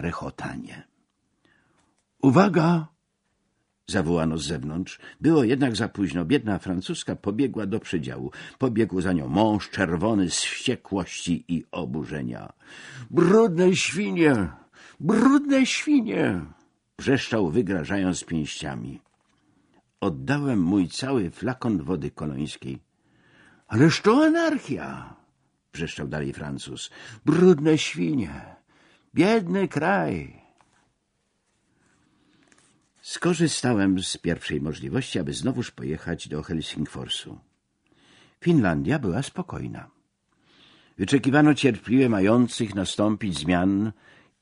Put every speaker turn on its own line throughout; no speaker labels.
rechotanie. Uwaga! Zawołano z zewnątrz. Było jednak za późno. Biedna francuska pobiegła do przedziału. Pobiegł za nią mąż czerwony z wściekłości i oburzenia. Brudne świnie! Brudne świnie! Wrzeszczał, wygrażając pięściami. Oddałem mój cały flakon wody kolońskiej. Ależ to anarchia! Wrzeszczał dalej Francuz. Brudne świnie! Biedny kraj! Skorzystałem z pierwszej możliwości, aby znowuż pojechać do Helsingforsu. Finlandia była spokojna. Wyczekiwano cierpliwie mających nastąpić zmian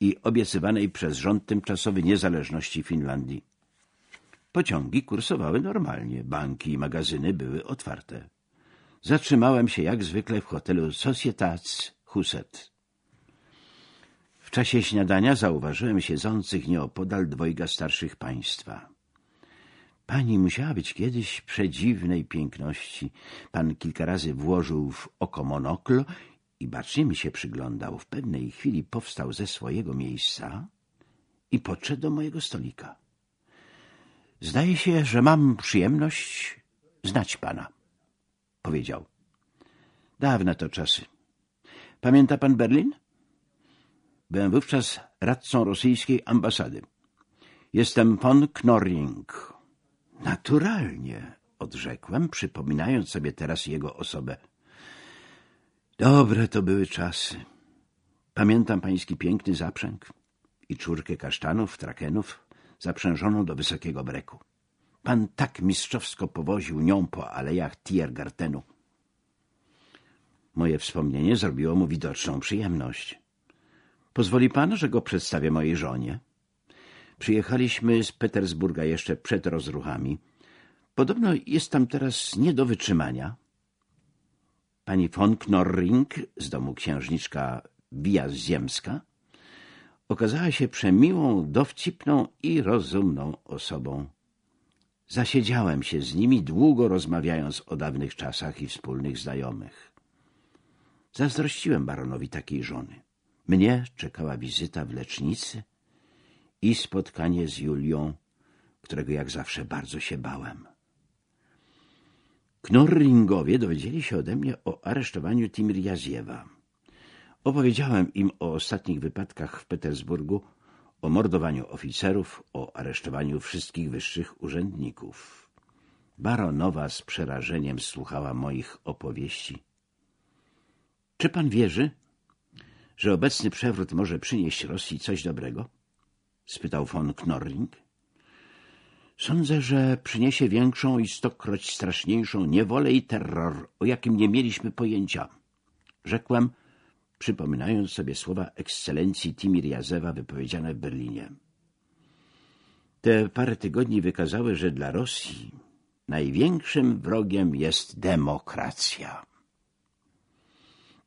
i obiecywanej przez rząd tymczasowy niezależności Finlandii. Pociągi kursowały normalnie, banki i magazyny były otwarte. Zatrzymałem się jak zwykle w hotelu Societats Huset. W czasie śniadania zauważyłem siedzących nieopodal dwojga starszych państwa. Pani musiała być kiedyś przedziwnej piękności. Pan kilka razy włożył w oko monokl i bacznie mi się przyglądał. W pewnej chwili powstał ze swojego miejsca i podszedł do mojego stolika. Zdaje się, że mam przyjemność znać pana, powiedział. Dawne to czasy. Pamięta pan Berlin? Byłem wówczas radcą rosyjskiej ambasady. Jestem von Knorring. Naturalnie, odrzekłem, przypominając sobie teraz jego osobę. Dobre to były czasy. Pamiętam pański piękny zaprzęg i czurkę kasztanów, trakenów, zaprzężoną do wysokiego breku. Pan tak mistrzowsko powoził nią po alejach Tiergartenu. Moje wspomnienie zrobiło mu widoczną przyjemność. Pozwoli pan, że go przedstawię mojej żonie? Przyjechaliśmy z Petersburga jeszcze przed rozruchami. Podobno jest tam teraz nie do wytrzymania. Pani von Knorring z domu księżniczka Ziemska okazała się przemiłą, dowcipną i rozumną osobą. Zasiedziałem się z nimi, długo rozmawiając o dawnych czasach i wspólnych znajomych. Zazdrościłem baronowi takiej żony. Mnie czekała wizyta w lecznicy i spotkanie z Julią, którego jak zawsze bardzo się bałem. Knorringowie dowiedzieli się ode mnie o aresztowaniu Timirjaziewa. Opowiedziałem im o ostatnich wypadkach w Petersburgu, o mordowaniu oficerów, o aresztowaniu wszystkich wyższych urzędników. Baronowa z przerażeniem słuchała moich opowieści. — Czy pan wierzy, że obecny przewrót może przynieść Rosji coś dobrego? spytał von Knorring. Sądzę, że przyniesie większą i stokroć straszniejszą niewolę i terror, o jakim nie mieliśmy pojęcia. Rzekłem, przypominając sobie słowa ekscelencji Jazewa wypowiedziane w Berlinie. Te parę tygodni wykazały, że dla Rosji największym wrogiem jest demokracja.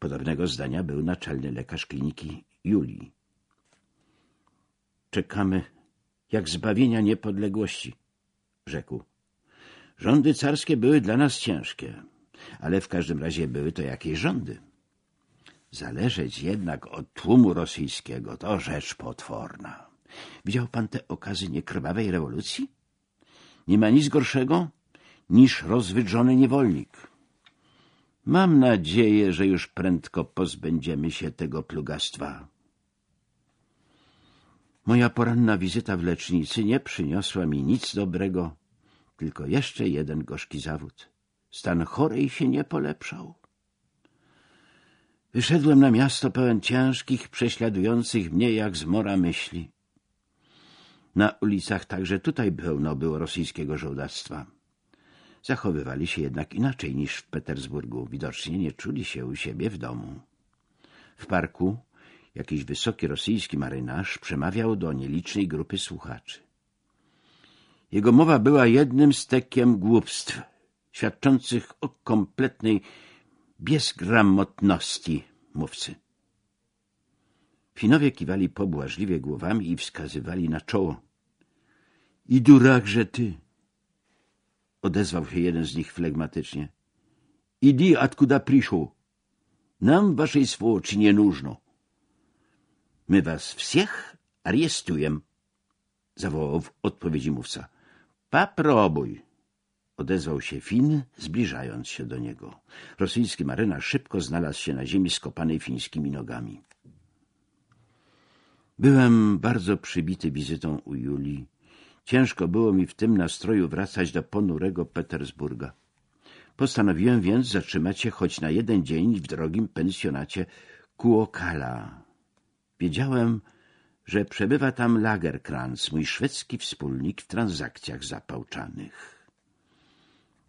Podobnego zdania był naczelny lekarz kliniki Julii. Czekamy jak zbawienia niepodległości, rzekł. Rządy carskie były dla nas ciężkie, ale w każdym razie były to jakieś rządy. Zależeć jednak od tłumu rosyjskiego to rzecz potworna. Widział pan te okazy niekrwawej rewolucji? Nie ma nic gorszego niż rozwydrzony niewolnik. Mam nadzieję, że już prędko pozbędziemy się tego plugastwa. Moja poranna wizyta w lecznicy nie przyniosła mi nic dobrego, tylko jeszcze jeden gorzki zawód. Stan chorej się nie polepszał. Wyszedłem na miasto pełen ciężkich, prześladujących mnie jak zmora myśli. Na ulicach także tutaj pełno było rosyjskiego żołdactwa. Zachowywali się jednak inaczej niż w Petersburgu. Widocznie nie czuli się u siebie w domu. W parku jakiś wysoki rosyjski marynarz przemawiał do nielicznej grupy słuchaczy. Jego mowa była jednym z tekiem głupstw, świadczących o kompletnej bezgramotności mówcy. Finowie kiwali pobłażliwie głowami i wskazywali na czoło. — I durakże ty! Odezwał się jeden z nich flegmatycznie. Idi, odkuda przyszł. Nam waszej swoczy nie nużno. My was всех ariestuję, zawołał w odpowiedzi mówca. Papróbuj, odezwał się Fin, zbliżając się do niego. Rosyjski marynarz szybko znalazł się na ziemi skopanej fińskimi nogami. Byłem bardzo przybity wizytą u Julii. Ciężko było mi w tym nastroju wracać do ponurego Petersburga. Postanowiłem więc zatrzymać się choć na jeden dzień w drogim pensjonacie Kuokala. Wiedziałem, że przebywa tam Lagerkrantz, mój szwedzki wspólnik w transakcjach zapałczanych.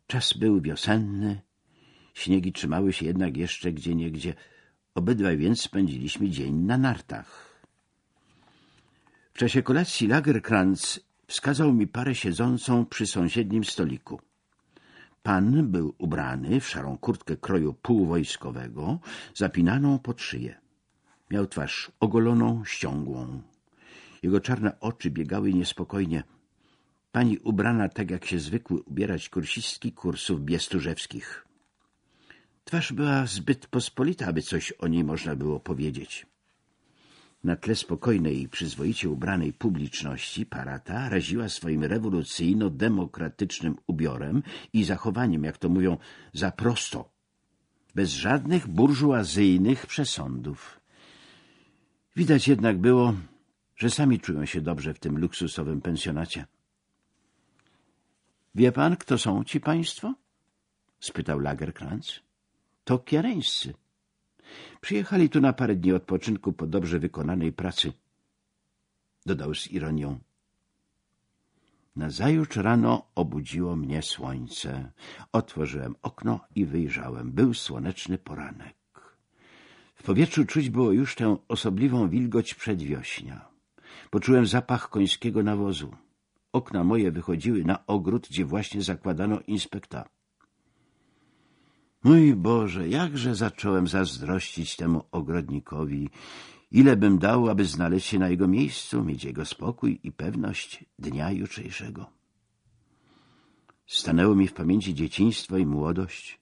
Czas był wiosenny, śniegi trzymały się jednak jeszcze gdzieniegdzie. Obydwaj więc spędziliśmy dzień na nartach. W czasie kolacji Lagerkrantz wskazał mi parę siedzącą przy sąsiednim stoliku. Pan był ubrany w szarą kurtkę kroju półwojskowego, zapinaną pod szyję. Miał twarz ogoloną, ściągłą. Jego czarne oczy biegały niespokojnie. Pani ubrana tak, jak się zwykły ubierać kursistki kursów biestużewskich. Twarz była zbyt pospolita, aby coś o niej można było powiedzieć. Na tle spokojnej i przyzwoicie ubranej publiczności parata raziła swoim rewolucyjno-demokratycznym ubiorem i zachowaniem, jak to mówią, za prosto, bez żadnych burżuazyjnych przesądów. Widać jednak było, że sami czują się dobrze w tym luksusowym pensjonacie. — Wie pan, kto są ci państwo? — spytał Lagerkrantz. — To kiareńscy. Przyjechali tu na parę dni odpoczynku po dobrze wykonanej pracy. Dodał z ironią. Nazajutrz rano obudziło mnie słońce. Otworzyłem okno i wyjrzałem. Był słoneczny poranek. W powietrzu czuć było już tę osobliwą wilgoć przedwiośnia. Poczułem zapach końskiego nawozu. Okna moje wychodziły na ogród, gdzie właśnie zakładano inspekta. Mój Boże, jakże zacząłem zazdrościć temu ogrodnikowi. Ile bym dał, aby znaleźć się na jego miejscu, mieć jego spokój i pewność dnia jutrzejszego. Stanęło mi w pamięci dzieciństwo i młodość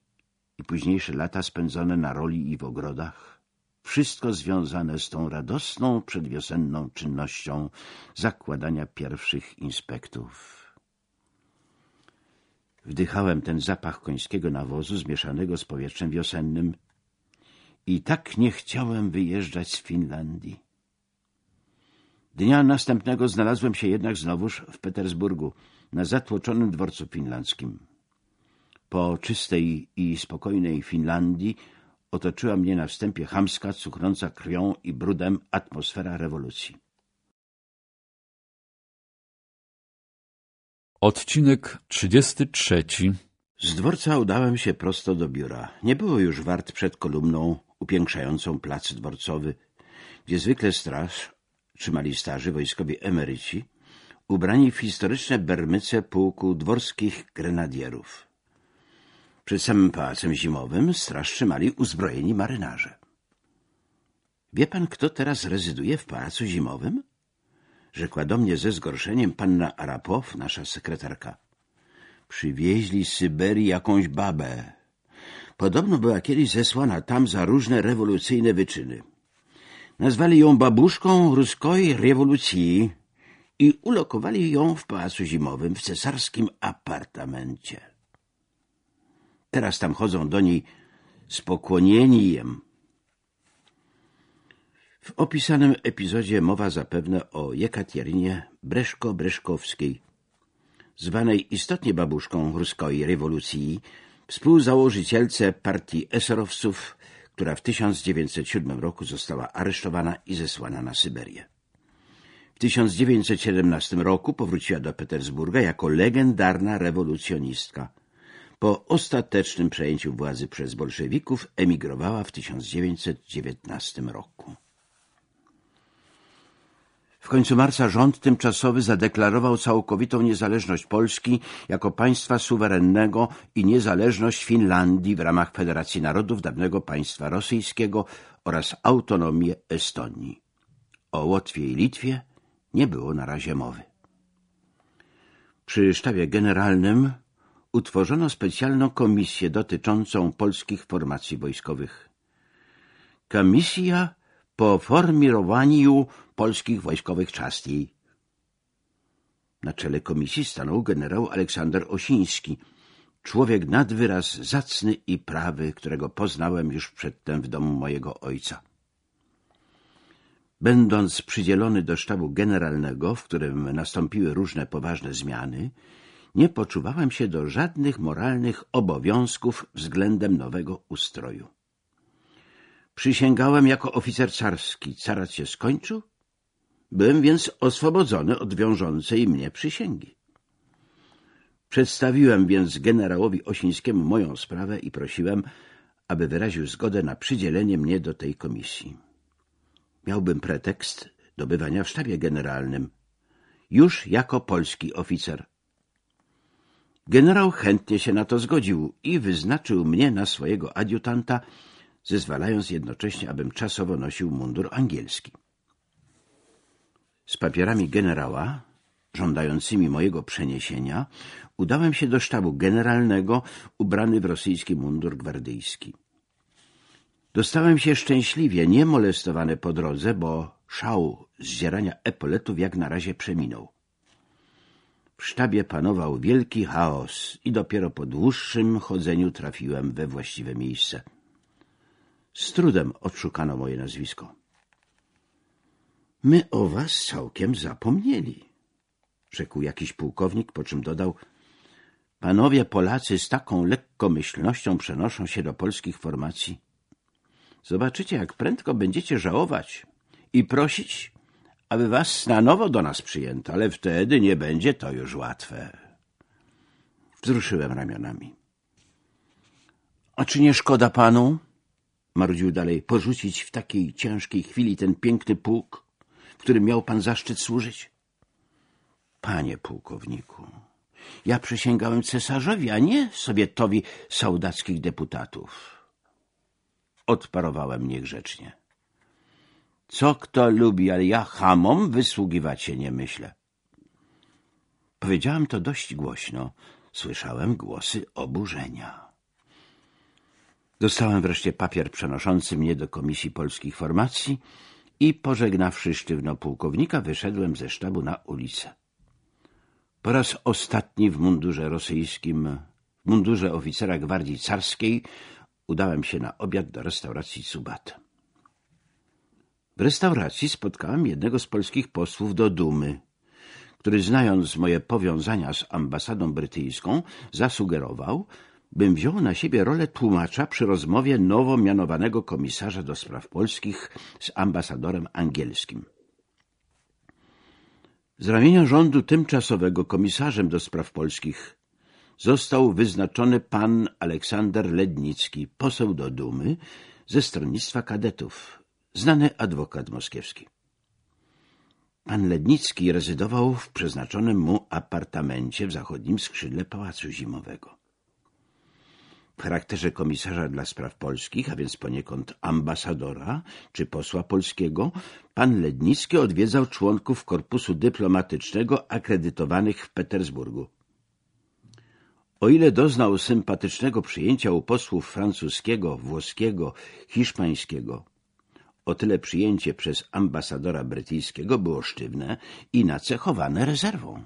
i późniejsze lata spędzone na roli i w ogrodach. Wszystko związane z tą radosną przedwiosenną czynnością zakładania pierwszych inspektów. Wdychałem ten zapach końskiego nawozu zmieszanego z powietrzem wiosennym i tak nie chciałem wyjeżdżać z Finlandii. Dnia następnego znalazłem się jednak znowuż w Petersburgu, na zatłoczonym dworcu finlandzkim. Po czystej i spokojnej Finlandii otoczyła mnie na wstępie chamska, cuchnąca krwią i brudem atmosfera rewolucji.
Odcinek trzydziesty trzeci.
Z dworca udałem się prosto do biura. Nie było już wart przed kolumną upiększającą plac dworcowy, gdzie zwykle straż trzymali starzy wojskowi emeryci, ubrani w historyczne bermyce pułku dworskich grenadierów. Przed samym pałacem zimowym straż trzymali uzbrojeni marynarze. Wie pan, kto teraz rezyduje w pałacu zimowym? Rzekła do mnie ze zgorszeniem panna Arapow, nasza sekretarka. Przywieźli z Syberii jakąś babę. Podobno była kiedyś zesłana tam za różne rewolucyjne wyczyny. Nazwali ją babuszką ruskiej rewolucji i ulokowali ją w pałacu zimowym w cesarskim apartamencie. Teraz tam chodzą do niej z pokłonieniem w opisanym epizodzie mowa zapewne o Jekaterinie Breszko-Breszkowskiej, zwanej istotnie babuszką ruskiej rewolucji, współzałożycielce partii eserowców, która w 1907 roku została aresztowana i zesłana na Syberię. W 1917 roku powróciła do Petersburga jako legendarna rewolucjonistka. Po ostatecznym przejęciu władzy przez bolszewików emigrowała w 1919 roku. W końcu marca rząd tymczasowy zadeklarował całkowitą niezależność Polski jako państwa suwerennego i niezależność Finlandii w ramach Federacji Narodów dawnego państwa rosyjskiego oraz autonomię Estonii. O Łotwie i Litwie nie było na razie mowy. Przy sztabie generalnym utworzono specjalną komisję dotyczącą polskich formacji wojskowych. Komisja po formirowaniu polskich wojskowych czastii. Na czele komisji stanął generał Aleksander Osiński, człowiek nad wyraz zacny i prawy, którego poznałem już przedtem w domu mojego ojca. Będąc przydzielony do sztabu generalnego, w którym nastąpiły różne poważne zmiany, nie poczuwałem się do żadnych moralnych obowiązków względem nowego ustroju. Przysięgałem jako oficer carski, carat się skończył, byłem więc oswobodzony od wiążącej mnie przysięgi. Przedstawiłem więc generałowi Osińskiemu moją sprawę i prosiłem, aby wyraził zgodę na przydzielenie mnie do tej komisji. Miałbym pretekst do bywania w sztabie generalnym, już jako polski oficer. Generał chętnie się na to zgodził i wyznaczył mnie na swojego adiutanta, zezwalając jednocześnie, abym czasowo nosił mundur angielski. Z papierami generała, żądającymi mojego przeniesienia, udałem się do sztabu generalnego, ubrany w rosyjski mundur gwardyjski. Dostałem się szczęśliwie, niemolestowany po drodze, bo szał zdzierania epoletów jak na razie przeminął. W sztabie panował wielki chaos i dopiero po dłuższym chodzeniu trafiłem we właściwe miejsce. Z trudem odszukano moje nazwisko. My o was całkiem zapomnieli, rzekł jakiś pułkownik, po czym dodał Panowie Polacy z taką lekkomyślnością przenoszą się do polskich formacji. Zobaczycie, jak prędko będziecie żałować i prosić, aby was na nowo do nas przyjęto, ale wtedy nie będzie to już łatwe. Wzruszyłem ramionami. A czy nie szkoda panu, marudził dalej, porzucić w takiej ciężkiej chwili ten piękny pułk, w którym miał pan zaszczyt służyć? Panie pułkowniku, ja przysięgałem cesarzowi, a nie sowietowi saudackich deputatów. Odparowałem niegrzecznie. Co kto lubi, ale ja hamom wysługiwać się nie myślę. Powiedziałem to dość głośno. Słyszałem głosy oburzenia. Dostałem wreszcie papier przenoszący mnie do Komisji Polskich Formacji i pożegnawszy sztywno pułkownika, wyszedłem ze sztabu na ulicę. Po raz ostatni w mundurze rosyjskim, w mundurze oficera gwardii carskiej, udałem się na obiad do restauracji Subat. W restauracji spotkałem jednego z polskich posłów do Dumy, który znając moje powiązania z ambasadą brytyjską, zasugerował, bym wziął na siebie rolę tłumacza przy rozmowie nowo mianowanego komisarza do spraw polskich z ambasadorem angielskim. Z ramienia rządu tymczasowego komisarzem do spraw polskich został wyznaczony pan Aleksander Lednicki, poseł do Dumy ze stronnictwa kadetów, znany adwokat moskiewski. Pan Lednicki rezydował w przeznaczonym mu apartamencie w zachodnim skrzydle Pałacu Zimowego. W charakterze komisarza dla spraw polskich, a więc poniekąd ambasadora czy posła polskiego, pan Lednicki odwiedzał członków korpusu dyplomatycznego akredytowanych w Petersburgu. O ile doznał sympatycznego przyjęcia u posłów francuskiego, włoskiego, hiszpańskiego, o tyle przyjęcie przez ambasadora brytyjskiego było sztywne i nacechowane rezerwą.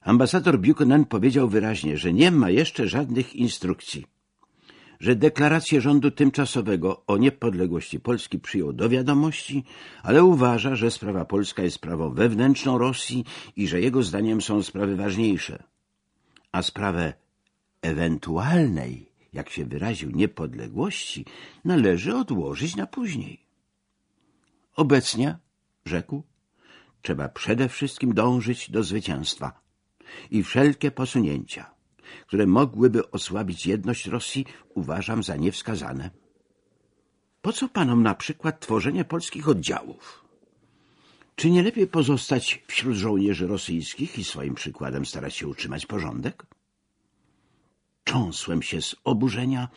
Ambasador Buchanan powiedział wyraźnie, że nie ma jeszcze żadnych instrukcji, że deklarację rządu tymczasowego o niepodległości Polski przyjął do wiadomości, ale uważa, że sprawa polska jest sprawą wewnętrzną Rosji i że jego zdaniem są sprawy ważniejsze. A sprawę ewentualnej, jak się wyraził, niepodległości należy odłożyć na później. Obecnie, rzekł, trzeba przede wszystkim dążyć do zwycięstwa i wszelkie posunięcia, które mogłyby osłabić jedność Rosji, uważam za niewskazane. Po co panom na przykład tworzenie polskich oddziałów? Czy nie lepiej pozostać wśród żołnierzy rosyjskich i swoim przykładem starać się utrzymać porządek? Cząsłem się z oburzenia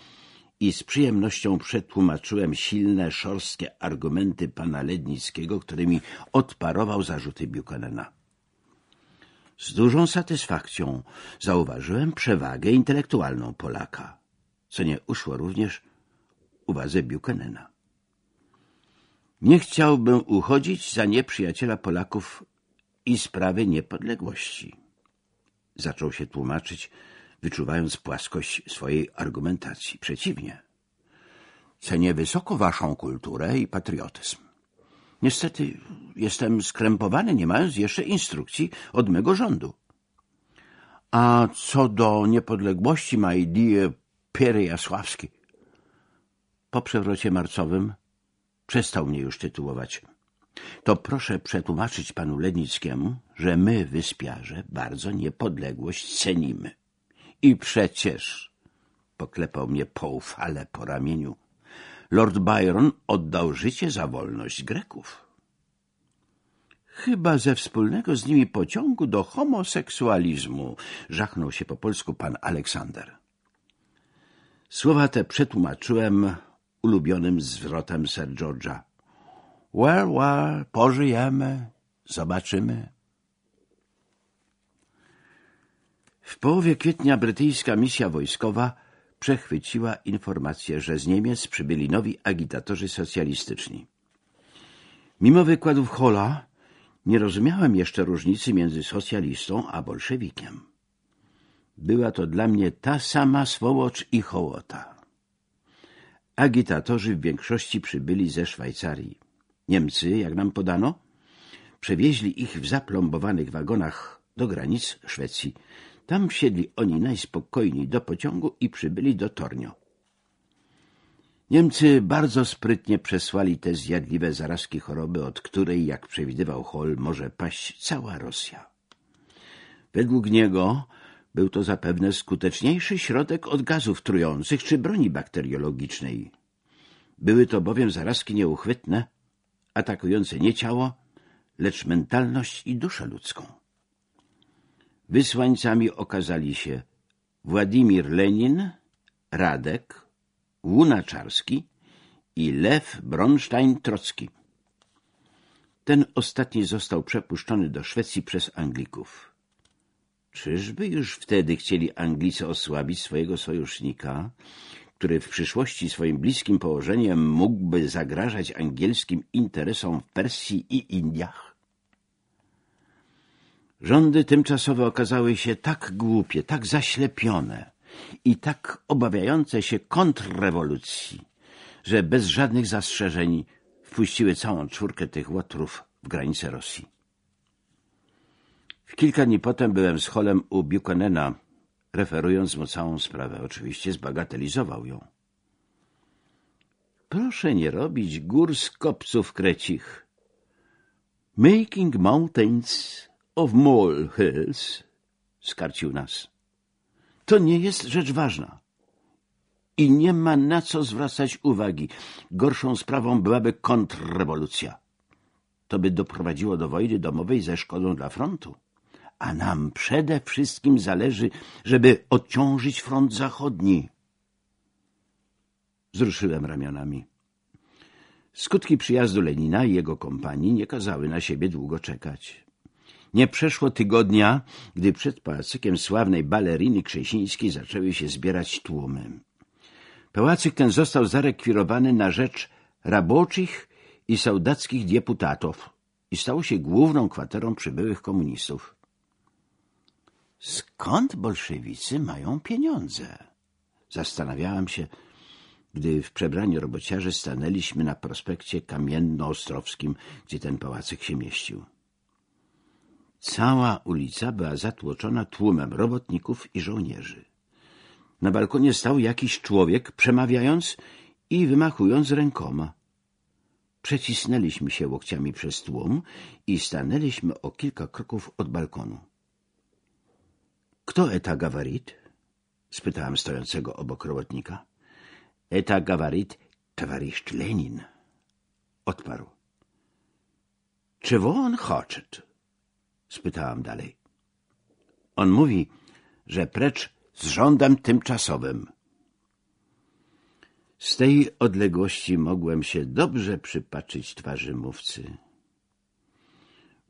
i z przyjemnością przetłumaczyłem silne, szorstkie argumenty pana Lednickiego, którymi odparował zarzuty Buchanana. Z dużą satysfakcją zauważyłem przewagę intelektualną Polaka, co nie uszło również uwadze Buchanana. Nie chciałbym uchodzić za nieprzyjaciela Polaków i sprawy niepodległości. Zaczął się tłumaczyć, wyczuwając płaskość swojej argumentacji. Przeciwnie. Cenię wysoko waszą kulturę i patriotyzm. Niestety jestem skrępowany, nie mając jeszcze instrukcji od mego rządu. A co do niepodległości, my dear Pierre Jasławski, po przewrocie marcowym przestał mnie już tytułować. To proszę przetłumaczyć panu Lenickiemu, że my, wyspiarze, bardzo niepodległość cenimy. I przecież, poklepał mnie poufale po ramieniu, Lord Byron oddał życie za wolność Greków. Chyba ze wspólnego z nimi pociągu do homoseksualizmu, żachnął się po polsku pan Aleksander. Słowa te przetłumaczyłem ulubionym zwrotem Sir George'a. Well, well, pożyjemy, zobaczymy. W połowie kwietnia brytyjska misja wojskowa przechwyciła informację, że z Niemiec przybyli nowi agitatorzy socjalistyczni. Mimo wykładów Hola nie rozumiałem jeszcze różnicy między socjalistą a bolszewikiem. Była to dla mnie ta sama swołocz i hołota. Agitatorzy w większości przybyli ze Szwajcarii. Niemcy, jak nam podano, przewieźli ich w zaplombowanych wagonach do granic Szwecji. Tam wsiedli oni najspokojniej do pociągu i przybyli do Tornio. Niemcy bardzo sprytnie przesłali te zjadliwe zarazki choroby, od której, jak przewidywał Hall, może paść cała Rosja. Według niego był to zapewne skuteczniejszy środek od gazów trujących czy broni bakteriologicznej. Były to bowiem zarazki nieuchwytne, atakujące nie ciało, lecz mentalność i duszę ludzką. Wysłańcami okazali się Władimir Lenin, Radek, Łunaczarski i Lew Bronstein-Trocki. Ten ostatni został przepuszczony do Szwecji przez Anglików. Czyżby już wtedy chcieli Anglicy osłabić swojego sojusznika, który w przyszłości swoim bliskim położeniem mógłby zagrażać angielskim interesom w Persji i Indiach? Rządy tymczasowe okazały się tak głupie, tak zaślepione i tak obawiające się kontrrewolucji, że bez żadnych zastrzeżeń wpuściły całą czwórkę tych łotrów w granice Rosji. Kilka dni potem byłem z Holem u Buchanana, referując mu całą sprawę. Oczywiście zbagatelizował ją. Proszę nie robić gór z kopców krecich. Making mountains of mole hills, skarcił nas. To nie jest rzecz ważna. I nie ma na co zwracać uwagi. Gorszą sprawą byłaby kontrrewolucja. To by doprowadziło do wojny domowej ze szkodą dla frontu a nam przede wszystkim zależy, żeby odciążyć front zachodni. Wzruszyłem ramionami. Skutki przyjazdu Lenina i jego kompanii nie kazały na siebie długo czekać. Nie przeszło tygodnia, gdy przed pałacykiem sławnej baleriny Krzesińskiej zaczęły się zbierać tłumy. Pałacyk ten został zarekwirowany na rzecz raboczych i saudackich deputatów i stał się główną kwaterą przybyłych komunistów. Skąd bolszewicy mają pieniądze? Zastanawiałam się, gdy w przebraniu robociarze stanęliśmy na prospekcie kamienno-ostrowskim, gdzie ten pałacyk się mieścił. Cała ulica była zatłoczona tłumem robotników i żołnierzy. Na balkonie stał jakiś człowiek, przemawiając i wymachując rękoma. Przecisnęliśmy się łokciami przez tłum i stanęliśmy o kilka kroków od balkonu. Kto eta gawarit? spytałem stojącego obok robotnika. Eta gawarit towarzysz Lenin, odparł. Czego on chce? Spytałam dalej. On mówi, że precz z rządem tymczasowym. Z tej odległości mogłem się dobrze przypatrzyć twarzy mówcy.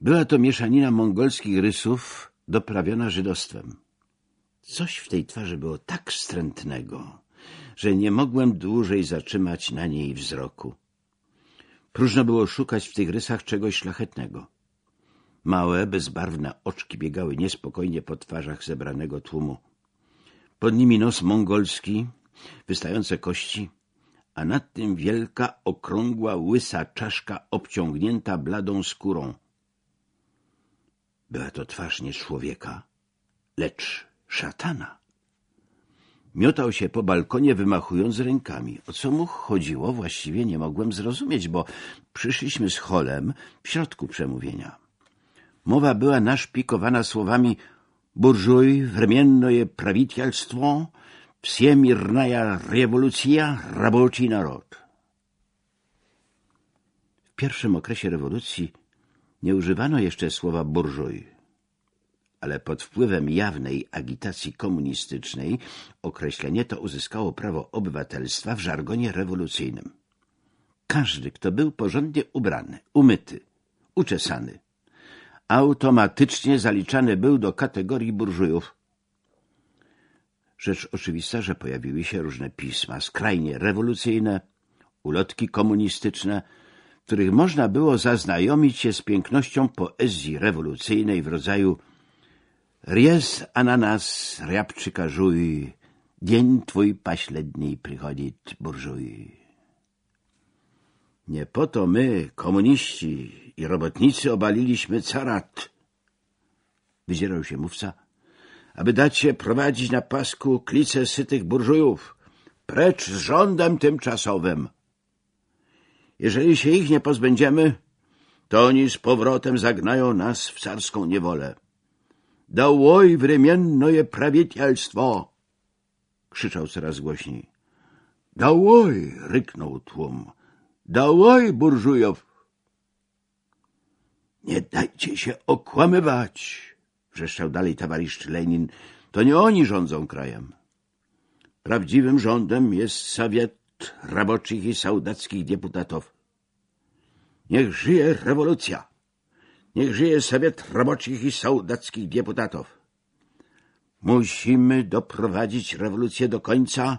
Była to mieszanina mongolskich rysów doprawiona żydostwem. Coś w tej twarzy było tak wstrętnego, że nie mogłem dłużej zatrzymać na niej wzroku. Próżno było szukać w tych rysach czegoś szlachetnego. Małe, bezbarwne oczki biegały niespokojnie po twarzach zebranego tłumu. Pod nimi nos mongolski, wystające kości, a nad tym wielka, okrągła, łysa czaszka obciągnięta bladą skórą. Była to twarz nie człowieka, lecz szatana. Miotał się po balkonie, wymachując rękami. O co mu chodziło, właściwie nie mogłem zrozumieć, bo przyszliśmy z Holem w środku przemówienia. Mowa była naszpikowana słowami burżuj, временное правительство, всемирная rewolucja, raboczy naród. W pierwszym okresie rewolucji nie używano jeszcze słowa burżuj, ale pod wpływem jawnej agitacji komunistycznej określenie to uzyskało prawo obywatelstwa w żargonie rewolucyjnym. Każdy, kto był porządnie ubrany, umyty, uczesany, automatycznie zaliczany był do kategorii burżujów. Rzecz oczywista, że pojawiły się różne pisma skrajnie rewolucyjne, ulotki komunistyczne, w których można było zaznajomić się z pięknością poezji rewolucyjnej w rodzaju Ries ananas, rябczyka żuj, dzień twój paśledni przychodzi burżuj. Nie po to my, komuniści i robotnicy, obaliliśmy carat. Wydzierał się mówca, aby dać się prowadzić na pasku klice sytych burżujów, precz z rządem tymczasowym. Jeżeli się ich nie pozbędziemy, to oni z powrotem zagnają nas w carską niewolę. Dałoj wremiennoje prawicielstwo! krzyczał coraz głośniej. Dałoj! ryknął tłum. Dałoj, burżujow! Nie dajcie się okłamywać, wrzeszczał dalej towarzysz Lenin. To nie oni rządzą krajem. Prawdziwym rządem jest Sowiet Roboczych i Saudackich Deputatów. Niech żyje rewolucja! Niech żyje Sowiet Roboczych i Saudackich Deputatów! Musimy doprowadzić rewolucję do końca,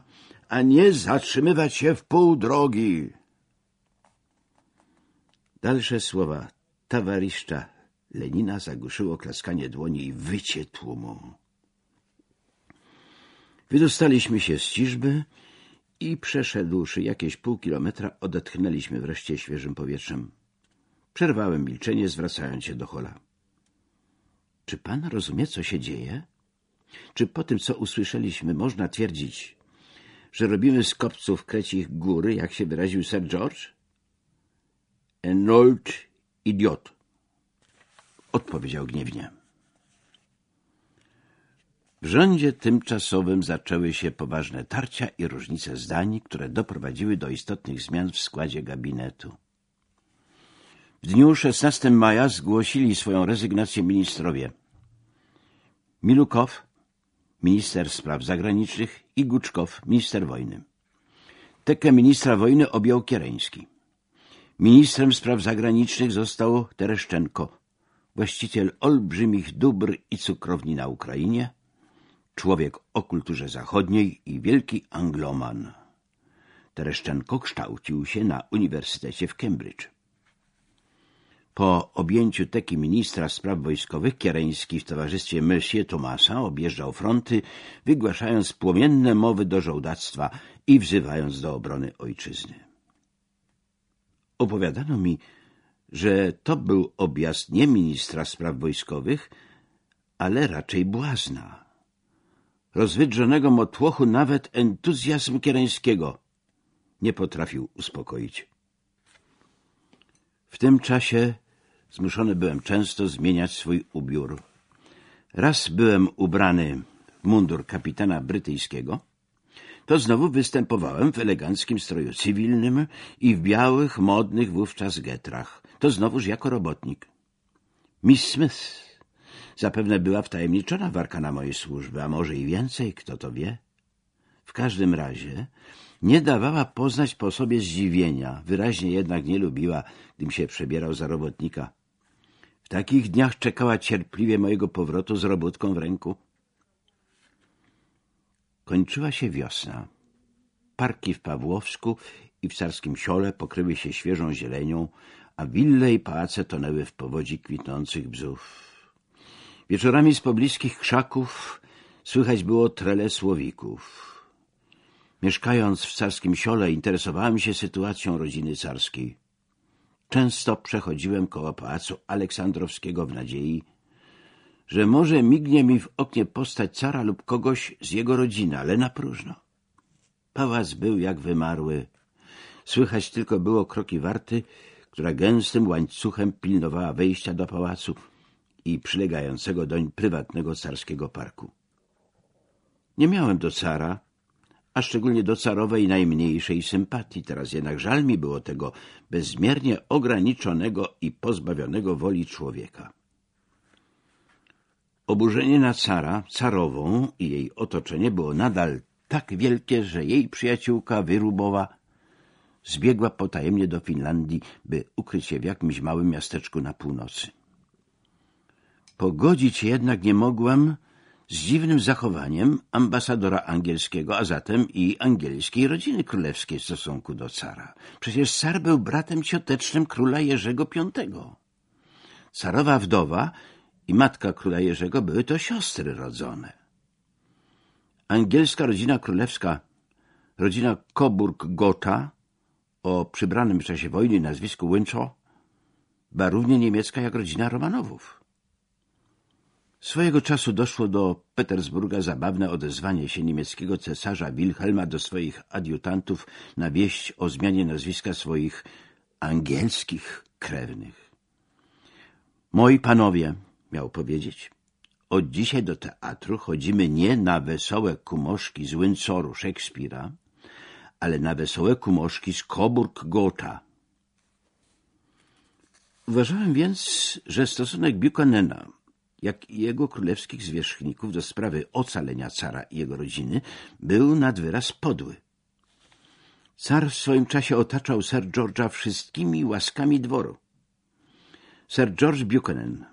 a nie zatrzymywać się w pół drogi. Dalsze słowa towarzysza Lenina zagłuszyło klaskanie dłoni i wycie tłumu. Wydostaliśmy się z ciżby i przeszedłszy jakieś pół kilometra odetchnęliśmy wreszcie świeżym powietrzem. Przerwałem milczenie, zwracając się do Hola. Czy pan rozumie, co się dzieje? Czy po tym, co usłyszeliśmy, można twierdzić, że robimy z kopców krecich góry, jak się wyraził Sir George? Enold idiot, odpowiedział gniewnie. W rządzie tymczasowym zaczęły się poważne tarcia i różnice zdań, które doprowadziły do istotnych zmian w składzie gabinetu. W dniu 16 maja zgłosili swoją rezygnację ministrowie Milukow, minister spraw zagranicznych i Guczkow, minister wojny. Tekę ministra wojny objął Kiereński. Ministrem spraw zagranicznych został Tereszczenko, właściciel olbrzymich dóbr i cukrowni na Ukrainie, człowiek o kulturze zachodniej i wielki angloman. Tereszczenko kształcił się na Uniwersytecie w Cambridge. Po objęciu teki ministra spraw wojskowych Kiereński w towarzystwie Monsieur Tomasa objeżdżał fronty, wygłaszając płomienne mowy do żołdactwa i wzywając do obrony ojczyzny. Opowiadano mi, że to był objazd nie ministra spraw wojskowych, ale raczej błazna. Rozwydrzonego motłochu nawet entuzjazm Kiereńskiego nie potrafił uspokoić. W tym czasie zmuszony byłem często zmieniać swój ubiór. Raz byłem ubrany w mundur kapitana brytyjskiego, to znowu występowałem w eleganckim stroju cywilnym i w białych, modnych wówczas getrach. To znowuż jako robotnik. Miss Smith zapewne była wtajemniczona warka na mojej służby, a może i więcej, kto to wie. W każdym razie nie dawała poznać po sobie zdziwienia, wyraźnie jednak nie lubiła, gdym się przebierał za robotnika. W takich dniach czekała cierpliwie mojego powrotu z robótką w ręku. Kończyła się wiosna. Parki w Pawłowsku i w carskim siole pokryły się świeżą zielenią, a wille i pałace tonęły w powodzi kwitnących bzów. Wieczorami z pobliskich krzaków słychać było trele słowików. Mieszkając w carskim siole interesowałem się sytuacją rodziny carskiej. Często przechodziłem koło pałacu Aleksandrowskiego w nadziei, że może mignie mi w oknie postać cara lub kogoś z jego rodziny, ale na próżno. Pałac był jak wymarły. Słychać tylko było kroki warty, która gęstym łańcuchem pilnowała wejścia do pałacu i przylegającego doń prywatnego carskiego parku. Nie miałem do cara, a szczególnie do carowej najmniejszej sympatii. Teraz jednak żal mi było tego bezmiernie ograniczonego i pozbawionego woli człowieka. Oburzenie na cara, carową i jej otoczenie było nadal tak wielkie, że jej przyjaciółka Wyrubowa zbiegła potajemnie do Finlandii, by ukryć się w jakimś małym miasteczku na północy. Pogodzić jednak nie mogłem z dziwnym zachowaniem ambasadora angielskiego, a zatem i angielskiej rodziny królewskiej w stosunku do cara. Przecież car był bratem ciotecznym króla Jerzego V. Carowa wdowa i matka króla Jerzego były to siostry rodzone. Angielska rodzina królewska, rodzina Coburg-Gotha, o przybranym w czasie wojny nazwisku Windsor, była równie niemiecka jak rodzina Romanowów. Swojego czasu doszło do Petersburga zabawne odezwanie się niemieckiego cesarza Wilhelma do swoich adiutantów na wieść o zmianie nazwiska swoich angielskich krewnych. Moi panowie, miał powiedzieć, od dzisiaj do teatru chodzimy nie na wesołe kumoszki z Windsoru Szekspira, ale na wesołe kumoszki z Coburg-Gotha. Uważałem więc, że stosunek Buchanana jak i jego królewskich zwierzchników do sprawy ocalenia cara i jego rodziny, był nad wyraz podły. Car w swoim czasie otaczał Sir George'a wszystkimi łaskami dworu. Sir George Buchanan,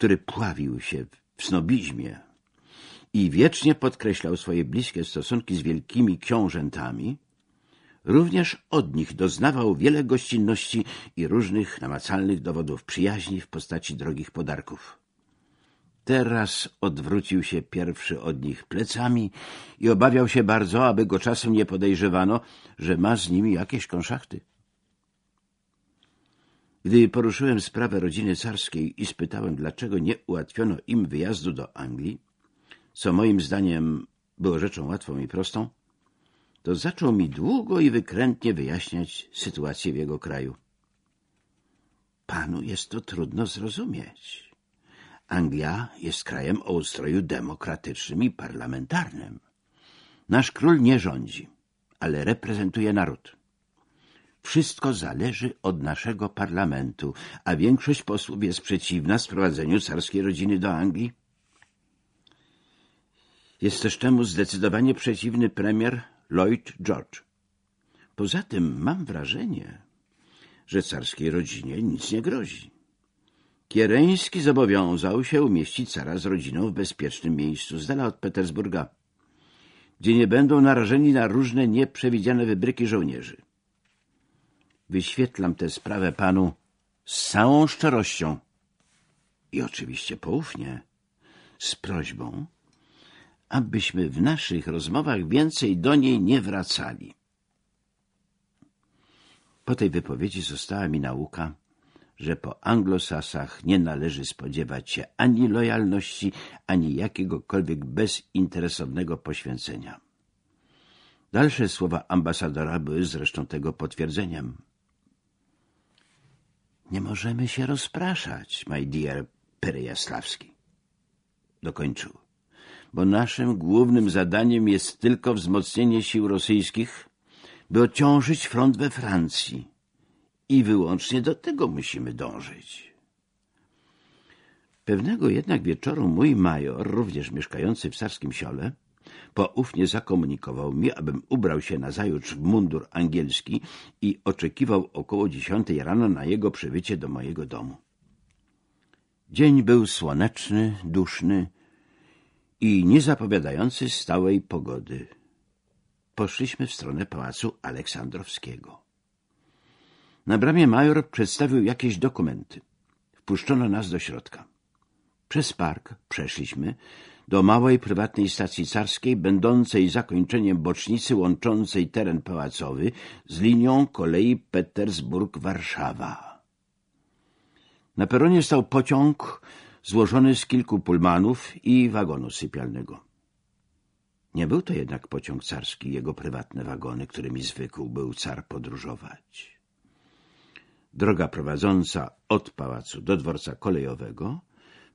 który pławił się w snobizmie i wiecznie podkreślał swoje bliskie stosunki z wielkimi książętami, również od nich doznawał wiele gościnności i różnych namacalnych dowodów przyjaźni w postaci drogich podarków. Teraz odwrócił się pierwszy od nich plecami i obawiał się bardzo, aby go czasem nie podejrzewano, że ma z nimi jakieś konszachty. Gdy poruszyłem sprawę rodziny carskiej i spytałem, dlaczego nie ułatwiono im wyjazdu do Anglii, co moim zdaniem było rzeczą łatwą i prostą, to zaczął mi długo i wykrętnie wyjaśniać sytuację w jego kraju. Panu jest to trudno zrozumieć. Anglia jest krajem o ustroju demokratycznym i parlamentarnym. Nasz król nie rządzi, ale reprezentuje naród. Wszystko zależy od naszego parlamentu, a większość posłów jest przeciwna sprowadzeniu carskiej rodziny do Anglii. Jest też temu zdecydowanie przeciwny premier Lloyd George. Poza tym mam wrażenie, że carskiej rodzinie nic nie grozi. Kiereński zobowiązał się umieścić cara z rodziną w bezpiecznym miejscu, z dala od Petersburga, gdzie nie będą narażeni na różne nieprzewidziane wybryki żołnierzy. Wyświetlam tę sprawę panu z całą szczerością i oczywiście poufnie, z prośbą, abyśmy w naszych rozmowach więcej do niej nie wracali. Po tej wypowiedzi została mi nauka, że po anglosasach nie należy spodziewać się ani lojalności, ani jakiegokolwiek bezinteresownego poświęcenia. Dalsze słowa ambasadora były zresztą tego potwierdzeniem. Nie możemy się rozpraszać, my dear Perejasławski. Dokończył. Bo naszym głównym zadaniem jest tylko wzmocnienie sił rosyjskich, by ociążyć front we Francji i wyłącznie do tego musimy dążyć. Pewnego jednak wieczoru mój major, również mieszkający w Sarskim Siole, poufnie zakomunikował mi, abym ubrał się nazajutrz w mundur angielski i oczekiwał około dziesiątej rano na jego przybycie do mojego domu. Dzień był słoneczny, duszny i niezapowiadający stałej pogody. poszliśmy w stronę Pałacu Aleksandrowskiego. Na bramie major przedstawił jakieś dokumenty. Wpuszczono nas do środka. Przez park przeszliśmy do małej prywatnej stacji carskiej, będącej zakończeniem bocznicy łączącej teren pałacowy z linią kolei Petersburg-Warszawa. Na peronie stał pociąg złożony z kilku pulmanów i wagonu sypialnego. Nie był to jednak pociąg carski, jego prywatne wagony, którymi zwykł był car podróżować. Droga prowadząca od pałacu do dworca kolejowego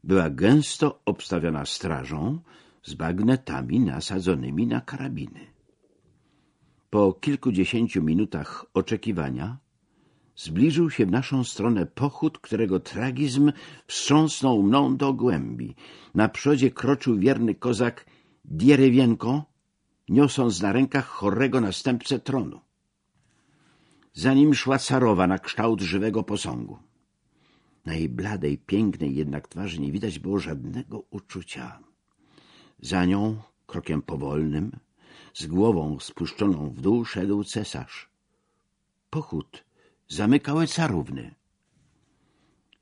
była gęsto obstawiona strażą z bagnetami nasadzonymi na karabiny. Po kilkudziesięciu minutach oczekiwania zbliżył się w naszą stronę pochód, którego tragizm wstrząsnął mną do głębi. Na przodzie kroczył wierny kozak Dierewienko, niosąc na rękach chorego następcę tronu. Za nim szła carowa na kształt żywego posągu. Na jej bladej, pięknej jednak twarzy nie widać było żadnego uczucia. Za nią, krokiem powolnym, z głową spuszczoną w dół szedł cesarz. Pochód zamykały carówny.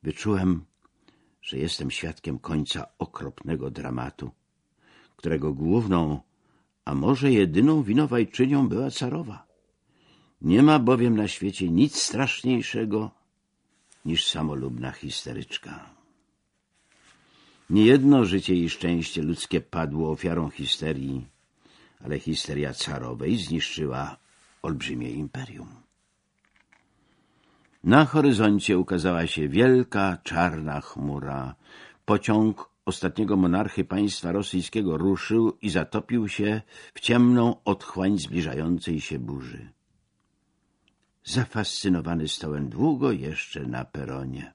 Wyczułem, że jestem świadkiem końca okropnego dramatu, którego główną, a może jedyną winowajczynią była carowa. Nie ma bowiem na świecie nic straszniejszego niż samolubna histeryczka. Niejedno życie i szczęście ludzkie padło ofiarą histerii, ale histeria carowej zniszczyła olbrzymie imperium. Na horyzoncie ukazała się wielka, czarna chmura. Pociąg ostatniego monarchy państwa rosyjskiego ruszył i zatopił się w ciemną otchłań zbliżającej się burzy. Zafascynowany stałem długo jeszcze na peronie.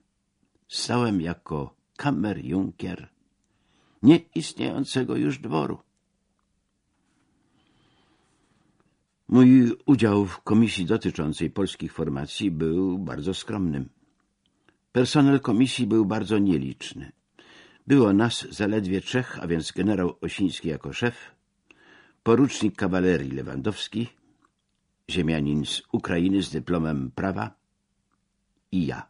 Stałem jako kamerjunkier nieistniejącego już dworu. Mój udział w komisji dotyczącej polskich formacji był bardzo skromnym. Personel komisji był bardzo nieliczny. Było nas zaledwie trzech, a więc generał Osiński jako szef, porucznik kawalerii Lewandowski, ziemianin z Ukrainy z dyplomem prawa i ja.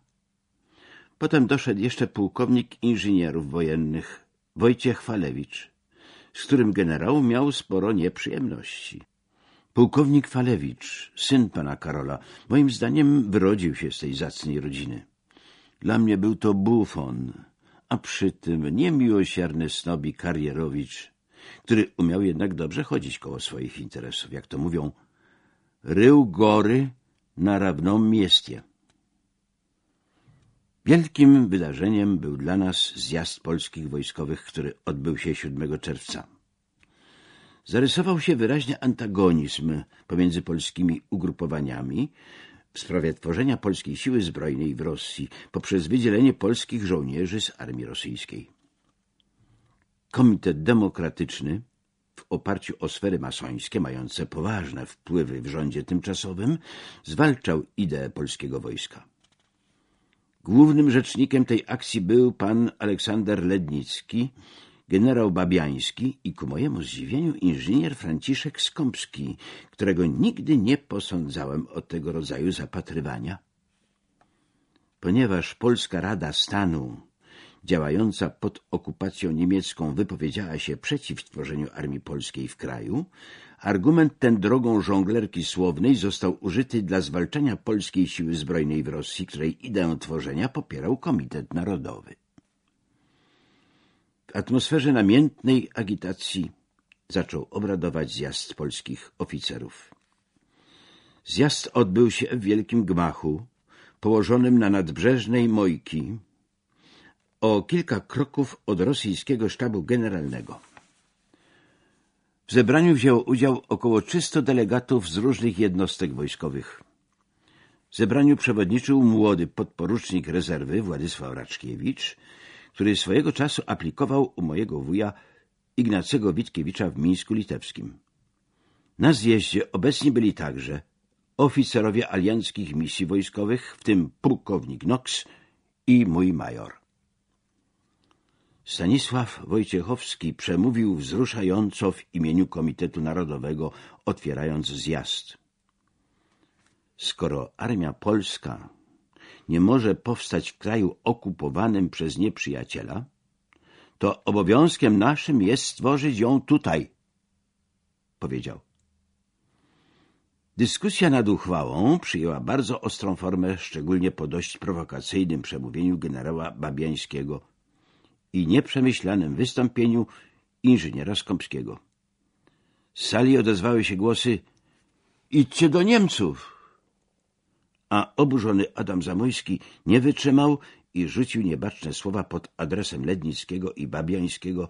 Potem doszedł jeszcze pułkownik inżynierów wojennych Wojciech Falewicz, z którym generał miał sporo nieprzyjemności. Pułkownik Falewicz, syn pana Karola, moim zdaniem wyrodził się z tej zacnej rodziny. Dla mnie był to bufon, a przy tym niemiłosierny snobi karierowicz, który umiał jednak dobrze chodzić koło swoich interesów, jak to mówią, rył gory na Rawnom Mieście. Wielkim wydarzeniem był dla nas zjazd polskich wojskowych, który odbył się 7 czerwca. Zarysował się wyraźnie antagonizm pomiędzy polskimi ugrupowaniami w sprawie tworzenia polskiej siły zbrojnej w Rosji poprzez wydzielenie polskich żołnierzy z armii rosyjskiej. Komitet Demokratyczny oparciu o sfery masońskie mające poważne wpływy w rządzie tymczasowym, zwalczał ideę polskiego wojska. Głównym rzecznikiem tej akcji był pan Aleksander Lednicki, generał Babiański i ku mojemu zdziwieniu inżynier Franciszek Skąpski, którego nigdy nie posądzałem o tego rodzaju zapatrywania. Ponieważ Polska Rada Stanu działająca pod okupacją niemiecką wypowiedziała się przeciw tworzeniu armii polskiej w kraju, argument ten drogą żonglerki słownej został użyty dla zwalczania polskiej siły zbrojnej w Rosji, której ideę tworzenia popierał Komitet Narodowy. W atmosferze namiętnej agitacji zaczął obradować zjazd polskich oficerów. Zjazd odbył się w wielkim gmachu, położonym na nadbrzeżnej Mojki, o kilka kroków od rosyjskiego sztabu generalnego. W zebraniu wzięło udział około 300 delegatów z różnych jednostek wojskowych. Zebraniu przewodniczył młody podporucznik rezerwy Władysław Raczkiewicz, który swojego czasu aplikował u mojego wuja Ignacego Witkiewicza w Mińsku Litewskim. Na zjeździe obecni byli także oficerowie alianckich misji wojskowych, w tym pułkownik Knox i mój major. Stanisław Wojciechowski przemówił wzruszająco w imieniu Komitetu Narodowego, otwierając zjazd. Skoro armia polska nie może powstać w kraju okupowanym przez nieprzyjaciela, to obowiązkiem naszym jest stworzyć ją tutaj, powiedział. Dyskusja nad uchwałą przyjęła bardzo ostrą formę, szczególnie po dość prowokacyjnym przemówieniu generała Babiańskiego i nieprzemyślanym wystąpieniu inżyniera Skąpskiego. Z sali odezwały się głosy idźcie do Niemców, a oburzony Adam Zamojski nie wytrzymał i rzucił niebaczne słowa pod adresem Lednickiego i Babiańskiego,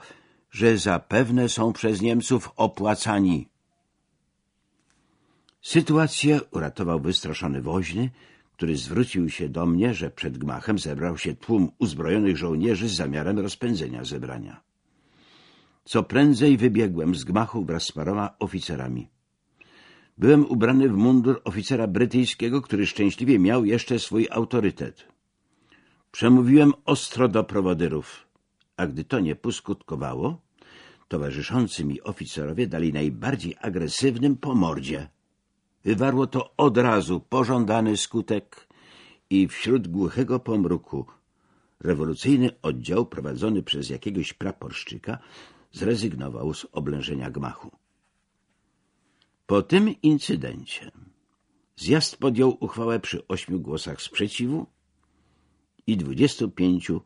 że zapewne są przez Niemców opłacani. Sytuację uratował wystraszony woźny, który zwrócił się do mnie, że przed gmachem zebrał się tłum uzbrojonych żołnierzy z zamiarem rozpędzenia zebrania. Co prędzej wybiegłem z gmachu wraz z paroma oficerami. Byłem ubrany w mundur oficera brytyjskiego, który szczęśliwie miał jeszcze swój autorytet. Przemówiłem ostro do prowodyrów, a gdy to nie poskutkowało, towarzyszący mi oficerowie dali najbardziej agresywnym po mordzie. Wywarło to od razu pożądany skutek i wśród głuchego pomruku rewolucyjny oddział prowadzony przez jakiegoś praporszczyka zrezygnował z oblężenia gmachu. Po tym incydencie zjazd podjął uchwałę przy ośmiu głosach sprzeciwu i dwudziestu pięciu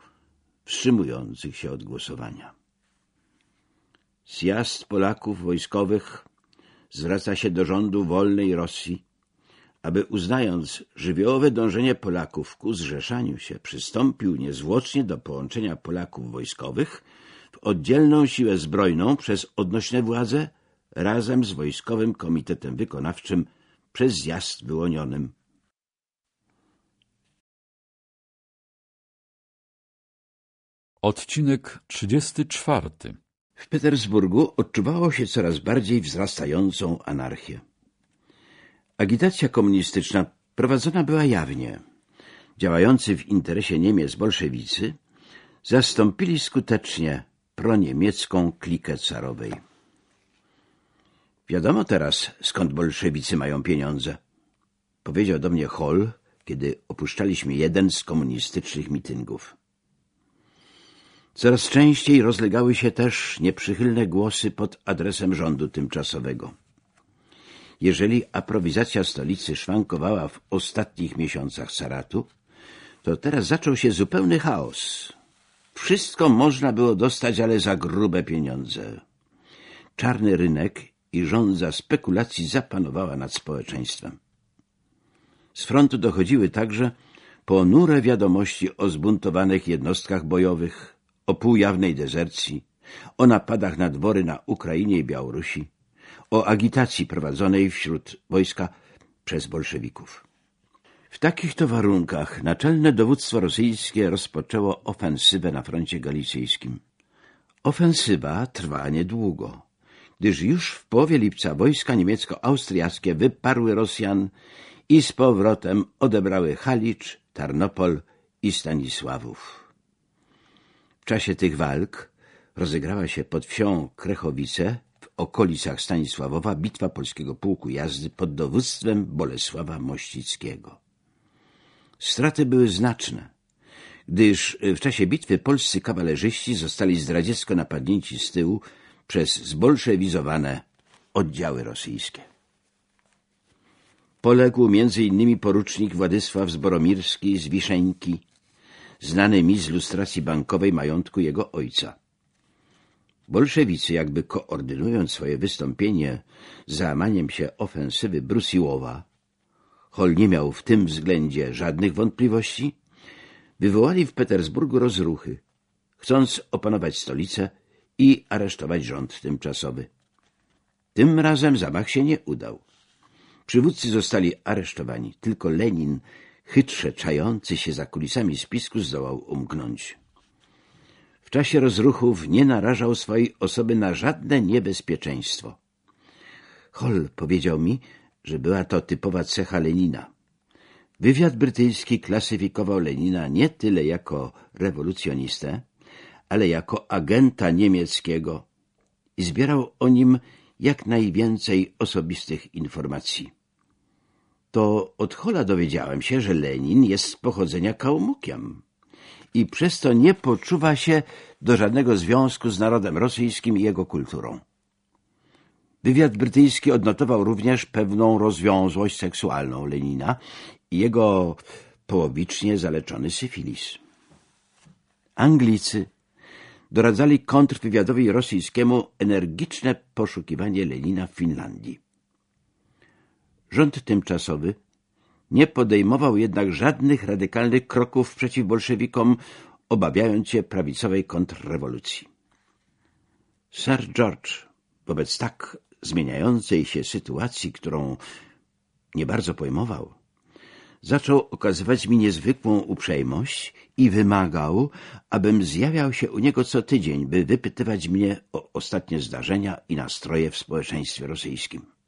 wstrzymujących się od głosowania. Zjazd Polaków wojskowych zwraca się do rządu wolnej Rosji, aby uznając żywiołowe dążenie Polaków ku zrzeszaniu się, przystąpił niezwłocznie do połączenia Polaków wojskowych w oddzielną siłę zbrojną przez odnośne władze razem z Wojskowym Komitetem Wykonawczym przez zjazd wyłonionym.
Odcinek 34
W Petersburgu odczuwało się coraz bardziej wzrastającą anarchię. Agitacja komunistyczna prowadzona była jawnie. Działający w interesie Niemiec bolszewicy zastąpili skutecznie proniemiecką klikę carowej. Wiadomo teraz, skąd bolszewicy mają pieniądze. Powiedział do mnie Hall, kiedy opuszczaliśmy jeden z komunistycznych mityngów. Coraz częściej rozlegały się też nieprzychylne głosy pod adresem rządu tymczasowego. Jeżeli aprowizacja stolicy szwankowała w ostatnich miesiącach Saratu, to teraz zaczął się zupełny chaos. Wszystko można było dostać, ale za grube pieniądze. Czarny rynek i żądza spekulacji zapanowała nad społeczeństwem. Z frontu dochodziły także ponure wiadomości o zbuntowanych jednostkach bojowych, o półjawnej dezercji, o napadach na dwory na Ukrainie i Białorusi, o agitacji prowadzonej wśród wojska przez bolszewików. W takich to warunkach naczelne dowództwo rosyjskie rozpoczęło ofensywę na froncie galicyjskim. Ofensywa trwa niedługo gdyż już w połowie lipca wojska niemiecko-austriackie wyparły Rosjan i z powrotem odebrały Halicz, Tarnopol i Stanisławów. Czasie tych walk rozegrała się pod wsią Krechowice w okolicach Stanisławowa bitwa polskiego pułku jazdy pod dowództwem Bolesława Mościckiego. Straty były znaczne, gdyż w czasie bitwy polscy kawalerzyści zostali zdradziecko napadnięci z tyłu przez zbolszewizowane oddziały rosyjskie. Poległ innymi porucznik Władysław Zboromirski z Wiszeńki, znany mi z lustracji bankowej majątku jego ojca. Bolszewicy, jakby koordynując swoje wystąpienie załamaniem się ofensywy Brusiłowa, Hol nie miał w tym względzie żadnych wątpliwości, wywołali w Petersburgu rozruchy, chcąc opanować stolicę i aresztować rząd tymczasowy. Tym razem zamach się nie udał. Przywódcy zostali aresztowani, tylko Lenin, chytrze czający się za kulisami spisku, zdołał umknąć. W czasie rozruchów nie narażał swojej osoby na żadne niebezpieczeństwo. Hall powiedział mi, że była to typowa cecha Lenina. Wywiad brytyjski klasyfikował Lenina nie tyle jako rewolucjonistę, ale jako agenta niemieckiego i zbierał o nim jak najwięcej osobistych informacji. To od Hola dowiedziałem się, że Lenin jest z pochodzenia kałmukiem i przez to nie poczuwa się do żadnego związku z narodem rosyjskim i jego kulturą. Wywiad brytyjski odnotował również pewną rozwiązłość seksualną Lenina i jego połowicznie zaleczony syfilis. Anglicy doradzali kontrwywiadowi rosyjskiemu energiczne poszukiwanie Lenina w Finlandii. Rząd tymczasowy nie podejmował jednak żadnych radykalnych kroków przeciw bolszewikom, obawiając się prawicowej kontrrewolucji. Sir George wobec tak zmieniającej się sytuacji, którą nie bardzo pojmował, zaczął okazywać mi niezwykłą uprzejmość i wymagał, abym zjawiał się u niego co tydzień, by wypytywać mnie o ostatnie zdarzenia i nastroje w społeczeństwie rosyjskim.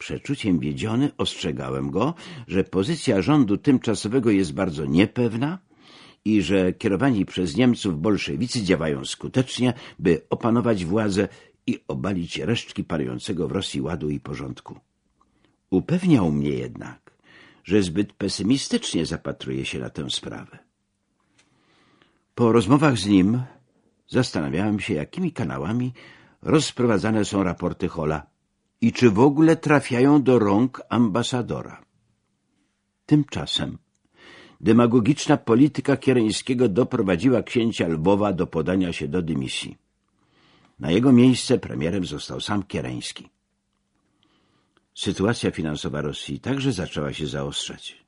Przeczuciem wiedziony ostrzegałem go, że pozycja rządu tymczasowego jest bardzo niepewna i że kierowani przez Niemców bolszewicy działają skutecznie, by opanować władzę i obalić resztki panującego w Rosji ładu i porządku. Upewniał mnie jednak, że zbyt pesymistycznie zapatruje się na tę sprawę. Po rozmowach z nim zastanawiałem się, jakimi kanałami rozprowadzane są raporty Hola i czy w ogóle trafiają do rąk ambasadora. Tymczasem demagogiczna polityka Kiereńskiego doprowadziła księcia Lwowa do podania się do dymisji. Na jego miejsce premierem został sam Kiereński. Sytuacja finansowa Rosji także zaczęła się zaostrzać.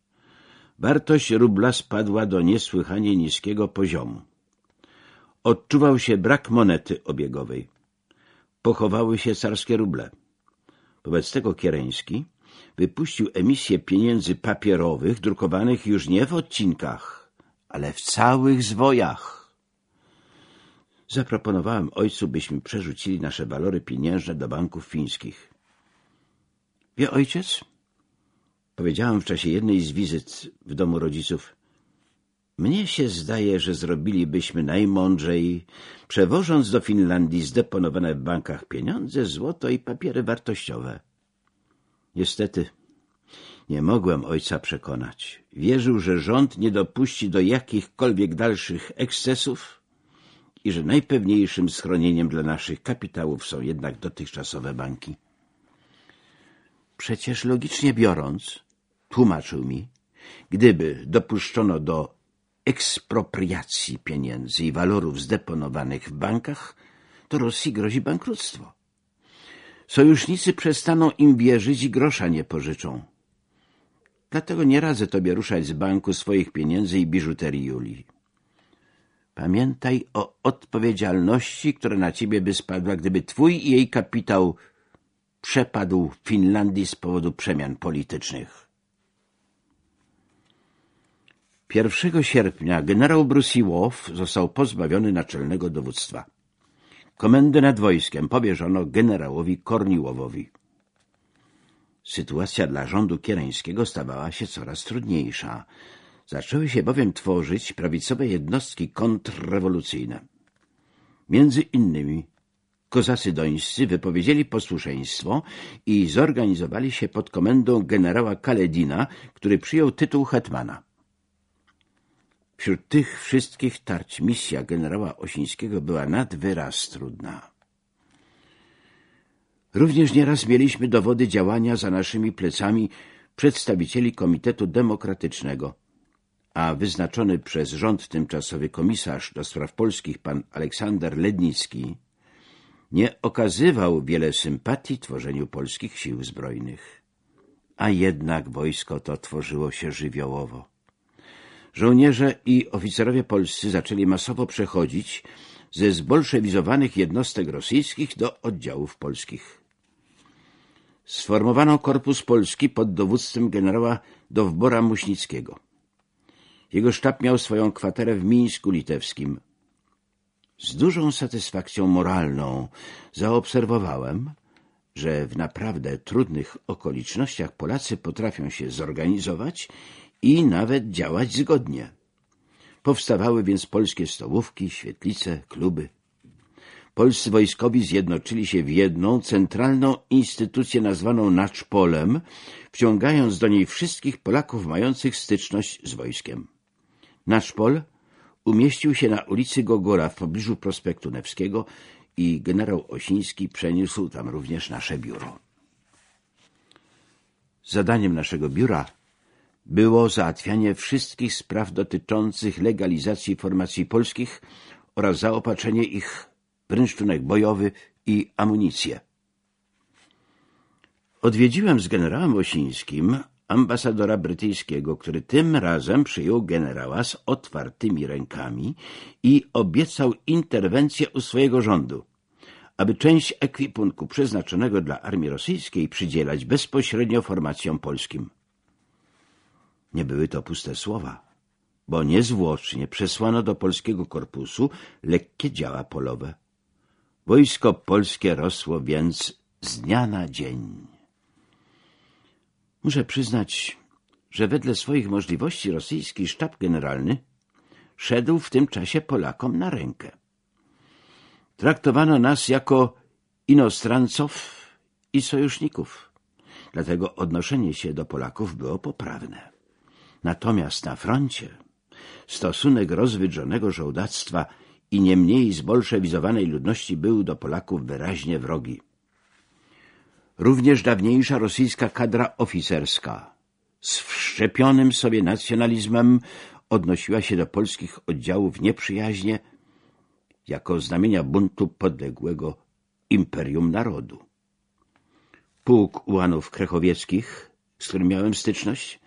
Wartość rubla spadła do niesłychanie niskiego poziomu. Odczuwał się brak monety obiegowej. Pochowały się carskie ruble. Wobec tego Kiereński wypuścił emisję pieniędzy papierowych drukowanych już nie w odcinkach, ale w całych zwojach. Zaproponowałem ojcu, byśmy przerzucili nasze walory pieniężne do banków fińskich. Wie ojciec? Powiedziałem w czasie jednej z wizyt w domu rodziców. Mnie się zdaje, że zrobilibyśmy najmądrzej, przewożąc do Finlandii zdeponowane w bankach pieniądze, złoto i papiery wartościowe. Niestety, nie mogłem ojca przekonać. Wierzył, że rząd nie dopuści do jakichkolwiek dalszych ekscesów i że najpewniejszym schronieniem dla naszych kapitałów są jednak dotychczasowe banki. Przecież logicznie biorąc, tłumaczył mi, gdyby dopuszczono do ekspropriacji pieniędzy i walorów zdeponowanych w bankach, to Rosji grozi bankructwo. Sojusznicy przestaną im wierzyć i grosza nie pożyczą. Dlatego nie radzę tobie ruszać z banku swoich pieniędzy i biżuterii Julii. Pamiętaj o odpowiedzialności, która na ciebie by spadła, gdyby twój i jej kapitał przepadł w Finlandii z powodu przemian politycznych. 1 sierpnia generał Brusiłow został pozbawiony naczelnego dowództwa. Komendę nad wojskiem powierzono generałowi Korniłowowi. Sytuacja dla rządu kiereńskiego stawała się coraz trudniejsza. Zaczęły się bowiem tworzyć prawicowe jednostki kontrrewolucyjne. Między innymi kozacy dońscy wypowiedzieli posłuszeństwo i zorganizowali się pod komendą generała Kaledina, który przyjął tytuł hetmana. Wśród tych wszystkich tarć misja generała Osińskiego była nad wyraz trudna. Również nieraz mieliśmy dowody działania za naszymi plecami przedstawicieli Komitetu Demokratycznego, a wyznaczony przez rząd tymczasowy komisarz do spraw polskich pan Aleksander Lednicki nie okazywał wiele sympatii tworzeniu polskich sił zbrojnych. A jednak wojsko to tworzyło się żywiołowo. Żołnierze i oficerowie polscy zaczęli masowo przechodzić ze zbolszewizowanych jednostek rosyjskich do oddziałów polskich. Sformowano Korpus Polski pod dowództwem generała Dowbora Muśnickiego. Jego sztab miał swoją kwaterę w Mińsku Litewskim. Z dużą satysfakcją moralną zaobserwowałem, że w naprawdę trudnych okolicznościach Polacy potrafią się zorganizować i nawet działać zgodnie. Powstawały więc polskie stołówki, świetlice, kluby. Polscy wojskowi zjednoczyli się w jedną, centralną instytucję nazwaną Naczpolem, wciągając do niej wszystkich Polaków mających styczność z wojskiem. Naczpol umieścił się na ulicy Gogora w pobliżu prospektu Newskiego i generał Osiński przeniósł tam również nasze biuro. Zadaniem naszego biura było załatwianie wszystkich spraw dotyczących legalizacji formacji polskich oraz zaopatrzenie ich w rynsztunek bojowy i amunicję. Odwiedziłem z generałem Osińskim ambasadora brytyjskiego, który tym razem przyjął generała z otwartymi rękami i obiecał interwencję u swojego rządu, aby część ekwipunku przeznaczonego dla armii rosyjskiej przydzielać bezpośrednio formacjom polskim. Nie były to puste słowa, bo niezwłocznie przesłano do polskiego korpusu lekkie działa polowe. Wojsko polskie rosło więc z dnia na dzień. Muszę przyznać, że wedle swoich możliwości rosyjski sztab generalny szedł w tym czasie Polakom na rękę. Traktowano nas jako inostranców i sojuszników, dlatego odnoszenie się do Polaków było poprawne. Natomiast na froncie stosunek rozwydrzonego żołdactwa i nie mniej zbolszewizowanej ludności był do Polaków wyraźnie wrogi. Również dawniejsza rosyjska kadra oficerska z wszczepionym sobie nacjonalizmem odnosiła się do polskich oddziałów nieprzyjaźnie jako znamienia buntu podległego imperium narodu. Pułk ułanów krechowieckich, z którym miałem styczność,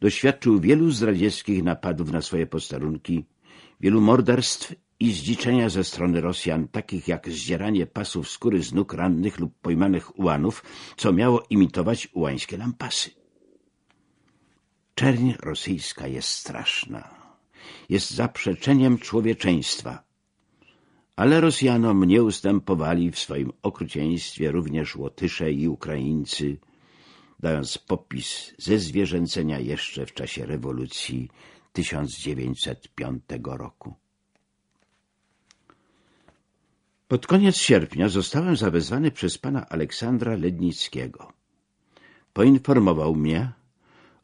doświadczył wielu zdradzieckich napadów na swoje posterunki, wielu morderstw i zdziczenia ze strony Rosjan, takich jak zdzieranie pasów skóry z nóg rannych lub pojmanych ułanów, co miało imitować ułańskie lampasy. Czerń rosyjska jest straszna. Jest zaprzeczeniem człowieczeństwa. Ale Rosjanom nie ustępowali w swoim okrucieństwie również Łotysze i Ukraińcy, dając popis ze zwierzęcenia jeszcze w czasie rewolucji 1905 roku. Pod koniec sierpnia zostałem zawezwany przez pana Aleksandra Lednickiego. Poinformował mnie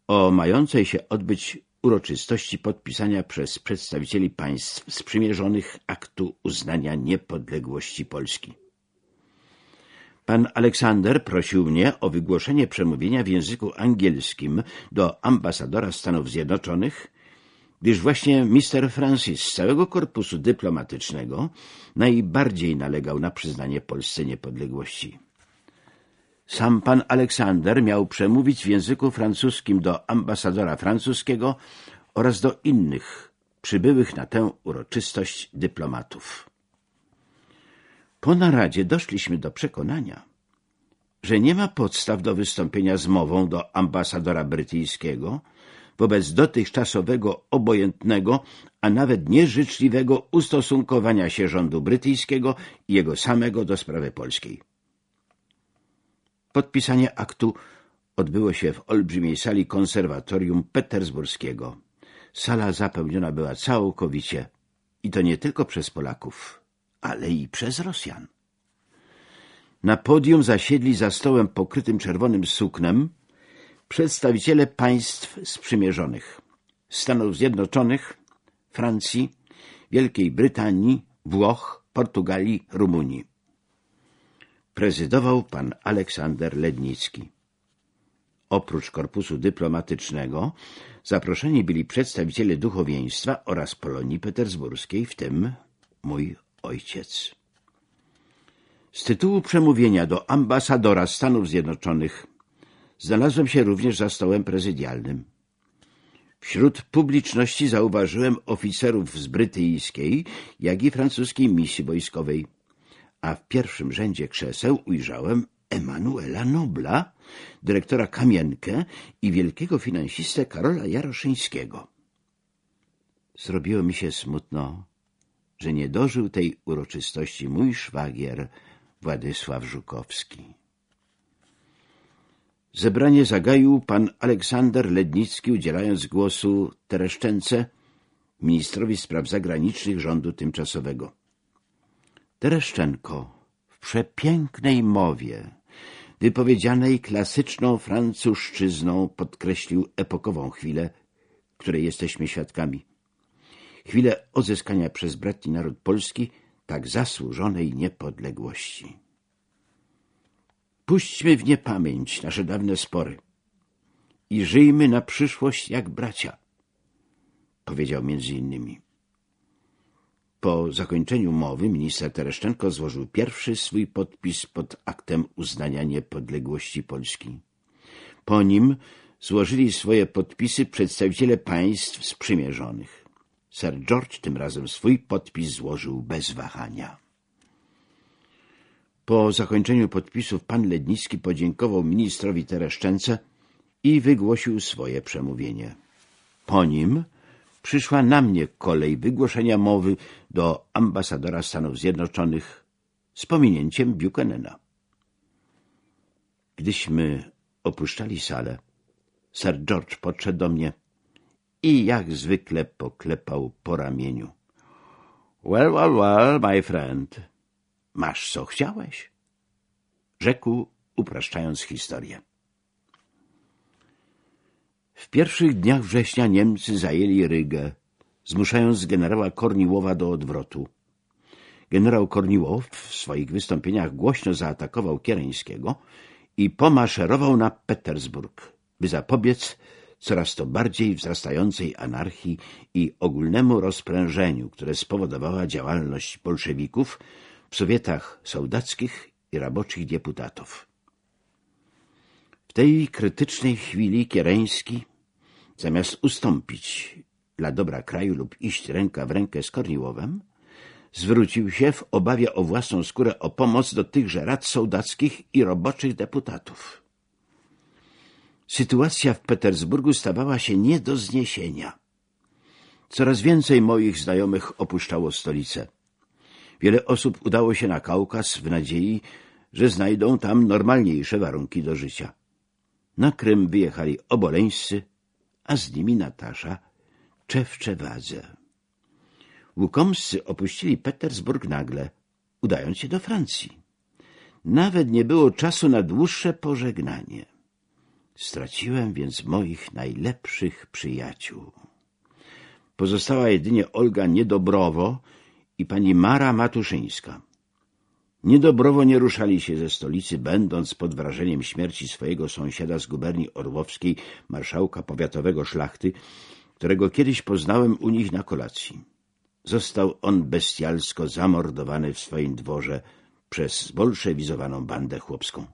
o mającej się odbyć uroczystości podpisania przez przedstawicieli państw sprzymierzonych aktu uznania niepodległości Polski. Pan Aleksander prosił mnie o wygłoszenie przemówienia w języku angielskim do ambasadora Stanów Zjednoczonych gdyż właśnie Mr. Francis z całego korpusu dyplomatycznego najbardziej nalegał na przyznanie Polsce niepodległości. Sam pan Aleksander miał przemówić w języku francuskim do ambasadora francuskiego oraz do innych przybyłych na tę uroczystość dyplomatów. Po naradzie doszliśmy do przekonania, że nie ma podstaw do wystąpienia z mową do ambasadora brytyjskiego, wobec dotychczasowego obojętnego, a nawet nieżyczliwego ustosunkowania się rządu brytyjskiego i jego samego do sprawy polskiej. Podpisanie aktu odbyło się w olbrzymiej sali konserwatorium petersburskiego. Sala zapełniona była całkowicie i to nie tylko przez Polaków, ale i przez Rosjan. Na podium zasiedli za stołem pokrytym czerwonym suknem przedstawiciele państw sprzymierzonych Stanów Zjednoczonych, Francji, Wielkiej Brytanii, Włoch, Portugalii, Rumunii. Prezydował pan Aleksander Lednicki. Oprócz korpusu dyplomatycznego zaproszeni byli przedstawiciele duchowieństwa oraz Polonii Petersburskiej, w tym mój ojciec. Z tytułu przemówienia do ambasadora Stanów Zjednoczonych Znalazłem się również za stołem prezydialnym. Wśród publiczności zauważyłem oficerów z brytyjskiej, jak i francuskiej misji wojskowej, a w pierwszym rzędzie krzeseł ujrzałem Emanuela Nobla, dyrektora Kamienkę i wielkiego finansistę Karola Jaroszyńskiego. Zrobiło mi się smutno, że nie dożył tej uroczystości mój szwagier Władysław Żukowski. Zebranie zagaił pan Aleksander Lednicki, udzielając głosu Tereszczęce, ministrowi spraw zagranicznych rządu tymczasowego. Tereszczenko w przepięknej mowie, wypowiedzianej klasyczną francuszczyzną, podkreślił epokową chwilę, której jesteśmy świadkami. Chwilę odzyskania przez bratni naród polski tak zasłużonej niepodległości. Puśćmy w niepamięć nasze dawne spory i żyjmy na przyszłość jak bracia, powiedział między innymi. Po zakończeniu mowy minister Tereszczenko złożył pierwszy swój podpis pod aktem uznania niepodległości Polski. Po nim złożyli swoje podpisy przedstawiciele państw sprzymierzonych. Sir George tym razem swój podpis złożył bez wahania. Po zakończeniu podpisów pan Lednicki podziękował ministrowi Tereszczence i wygłosił swoje przemówienie. Po nim przyszła na mnie kolej wygłoszenia mowy do ambasadora Stanów Zjednoczonych z pominięciem Buchanana. Gdyśmy opuszczali salę, Sir George podszedł do mnie i jak zwykle poklepał po ramieniu. — Well, well, well, my friend, masz co chciałeś? — rzekł, upraszczając historię. W pierwszych dniach września Niemcy zajęli Rygę, zmuszając generała Korniłowa do odwrotu. Generał Korniłow w swoich wystąpieniach głośno zaatakował Kiereńskiego i pomaszerował na Petersburg, by zapobiec coraz to bardziej wzrastającej anarchii i ogólnemu rozprężeniu, które spowodowała działalność bolszewików w sowietach sołdackich i roboczych deputatów. W tej krytycznej chwili Kiereński, zamiast ustąpić dla dobra kraju lub iść ręka w rękę z Korniłowem, zwrócił się w obawie o własną skórę o pomoc do tychże rad sołdackich i roboczych deputatów. Sytuacja w Petersburgu stawała się nie do zniesienia. Coraz więcej moich znajomych opuszczało stolicę. Wiele osób udało się na Kaukaz w nadziei, że znajdą tam normalniejsze warunki do życia. Na Krym wyjechali oboleńscy, a z nimi Natasza Czewczewadze. Łukomscy opuścili Petersburg nagle, udając się do Francji. Nawet nie było czasu na dłuższe pożegnanie. Straciłem więc moich najlepszych przyjaciół. Pozostała jedynie Olga Niedobrowo i pani Mara Matuszyńska. Niedobrowo nie ruszali się ze stolicy, będąc pod wrażeniem śmierci swojego sąsiada z guberni orłowskiej, marszałka powiatowego szlachty, którego kiedyś poznałem u nich na kolacji. Został on bestialsko zamordowany w swoim dworze przez zbolszewizowaną bandę chłopską.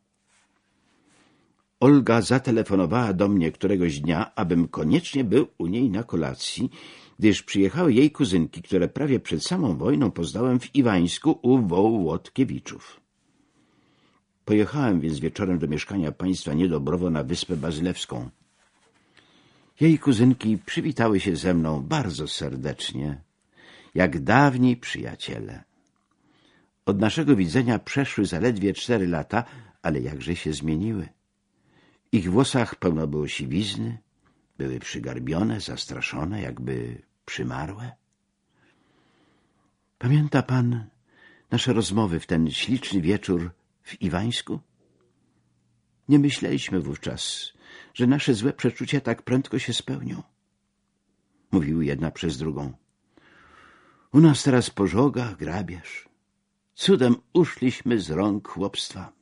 Olga zatelefonowała do mnie któregoś dnia, abym koniecznie był u niej na kolacji, gdyż przyjechały jej kuzynki, które prawie przed samą wojną poznałem w Iwańsku u Wołodkiewiczów. Pojechałem więc wieczorem do mieszkania państwa niedobrowo na Wyspę Bazylewską. Jej kuzynki przywitały się ze mną bardzo serdecznie, jak dawni przyjaciele. Od naszego widzenia przeszły zaledwie cztery lata, ale jakże się zmieniły. Ich włosach pełno było siwizny, były przygarbione, zastraszone, jakby przymarłe. Pamięta pan nasze rozmowy w ten śliczny wieczór w Iwańsku? Nie myśleliśmy wówczas, że nasze złe przeczucia tak prędko się spełnią. Mówiły jedna przez drugą. U nas teraz pożoga, grabież. Cudem uszliśmy z rąk chłopstwa.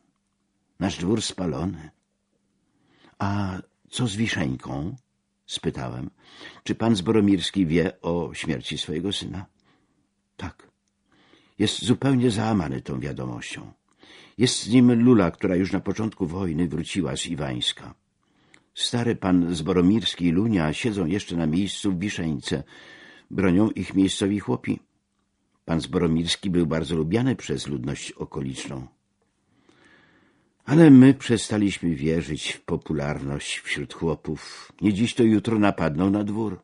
Nasz dwór spalony. A co z Wiszeńką? spytałem. Czy pan Zboromirski wie o śmierci swojego syna? Tak. Jest zupełnie załamany tą wiadomością. Jest z nim Lula, która już na początku wojny wróciła z Iwańska. Stary pan Zboromirski i Lunia siedzą jeszcze na miejscu w Wiszeńce. Bronią ich miejscowi chłopi. Pan Zboromirski był bardzo lubiany przez ludność okoliczną. Ale my przestaliśmy wierzyć w popularność wśród chłopów. Nie dziś to jutro napadną na dwór.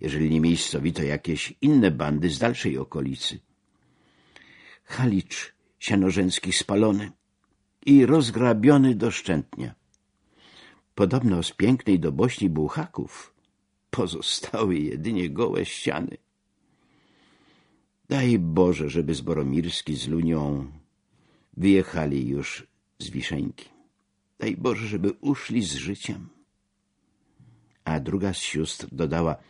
Jeżeli nie miejscowi, to jakieś inne bandy z dalszej okolicy. Halicz sianorzęcki spalony i rozgrabiony doszczętnie. Podobno z pięknej do Bośni Bułhaków Pozostały jedynie gołe ściany. Daj Boże, żeby Zboromirski z Lunią wyjechali już z Wiszeńki. Daj Boże, żeby uszli z życiem. A druga z sióstr dodała —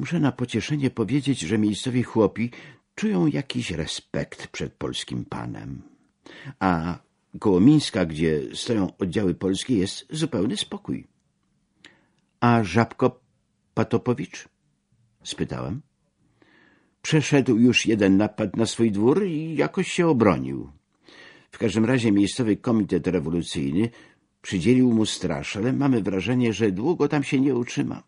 Muszę na pocieszenie powiedzieć, że miejscowi chłopi czują jakiś respekt przed polskim panem. A koło Mińska, gdzie stoją oddziały polskie, jest zupełny spokój. — A Żabko Patopowicz? — spytałem. Przeszedł już jeden napad na swój dwór i jakoś się obronił. W każdym razie miejscowy komitet rewolucyjny przydzielił mu straż, ale mamy wrażenie, że długo tam się nie utrzyma.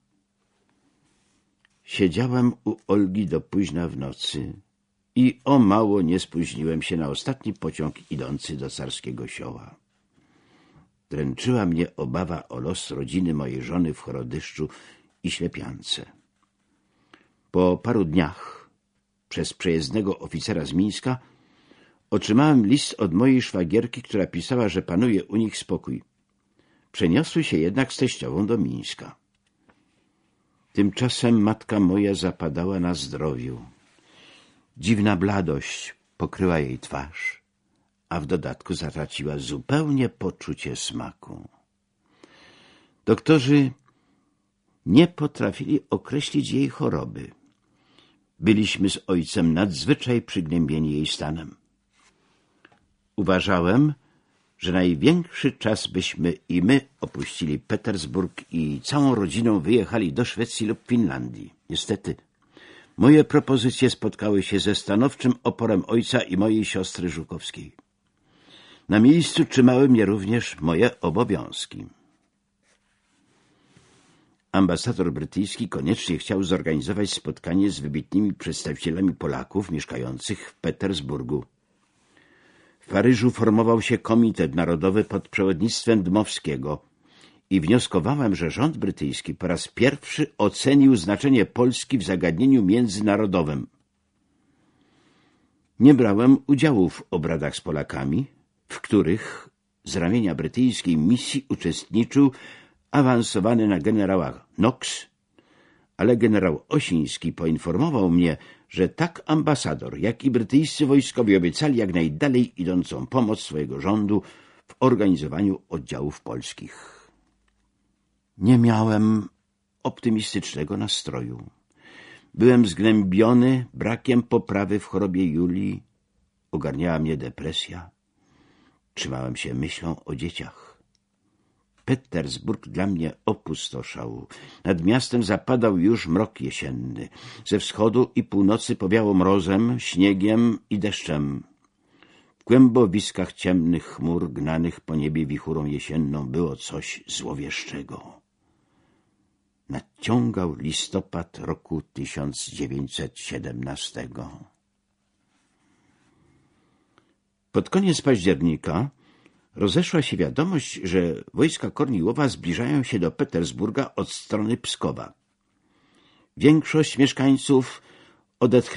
Siedziałem u Olgi do późna w nocy i o mało nie spóźniłem się na ostatni pociąg idący do carskiego sioła. Dręczyła mnie obawa o los rodziny mojej żony w Chorodyszczu i Ślepiance. Po paru dniach przez przejezdnego oficera z Mińska otrzymałem list od mojej szwagierki, która pisała, że panuje u nich spokój. Przeniosły się jednak z teściową do Mińska. Tymczasem matka moja zapadała na zdrowiu. Dziwna bladość pokryła jej twarz, a w dodatku zatraciła zupełnie poczucie smaku. Doktorzy nie potrafili określić jej choroby. Byliśmy z ojcem nadzwyczaj przygnębieni jej stanem. Uważałem, że największy czas byśmy i my opuścili Petersburg i całą rodziną wyjechali do Szwecji lub Finlandii. Niestety, moje propozycje spotkały się ze stanowczym oporem ojca i mojej siostry Żukowskiej. Na miejscu trzymały mnie również moje obowiązki. Ambasador brytyjski koniecznie chciał zorganizować spotkanie z wybitnymi przedstawicielami Polaków mieszkających w Petersburgu. W Paryżu formował się Komitet Narodowy pod przewodnictwem Dmowskiego i wnioskowałem, że rząd brytyjski po raz pierwszy ocenił znaczenie Polski w zagadnieniu międzynarodowym. Nie brałem udziału w obradach z Polakami, w których z ramienia brytyjskiej misji uczestniczył awansowany na generała Knox, ale generał Osiński poinformował mnie, że tak ambasador, jak i brytyjscy wojskowi obiecali jak najdalej idącą pomoc swojego rządu w organizowaniu oddziałów polskich. Nie miałem optymistycznego nastroju. Byłem zgnębiony brakiem poprawy w chorobie Julii, ogarniała mnie depresja. Trzymałem się myślą o dzieciach. Petersburg dla mnie opustoszał. Nad miastem zapadał już mrok jesienny. Ze wschodu i północy powiało mrozem, śniegiem i deszczem. W głębowiskach ciemnych chmur gnanych po niebie wichurą jesienną było coś złowieszczego. Nadciągał listopad roku 1917. Pod koniec października rozeszła się wiadomość, że wojska Korniłowa zbliżają się do Petersburga od strony Pskowa. Większość mieszkańców odetchnęła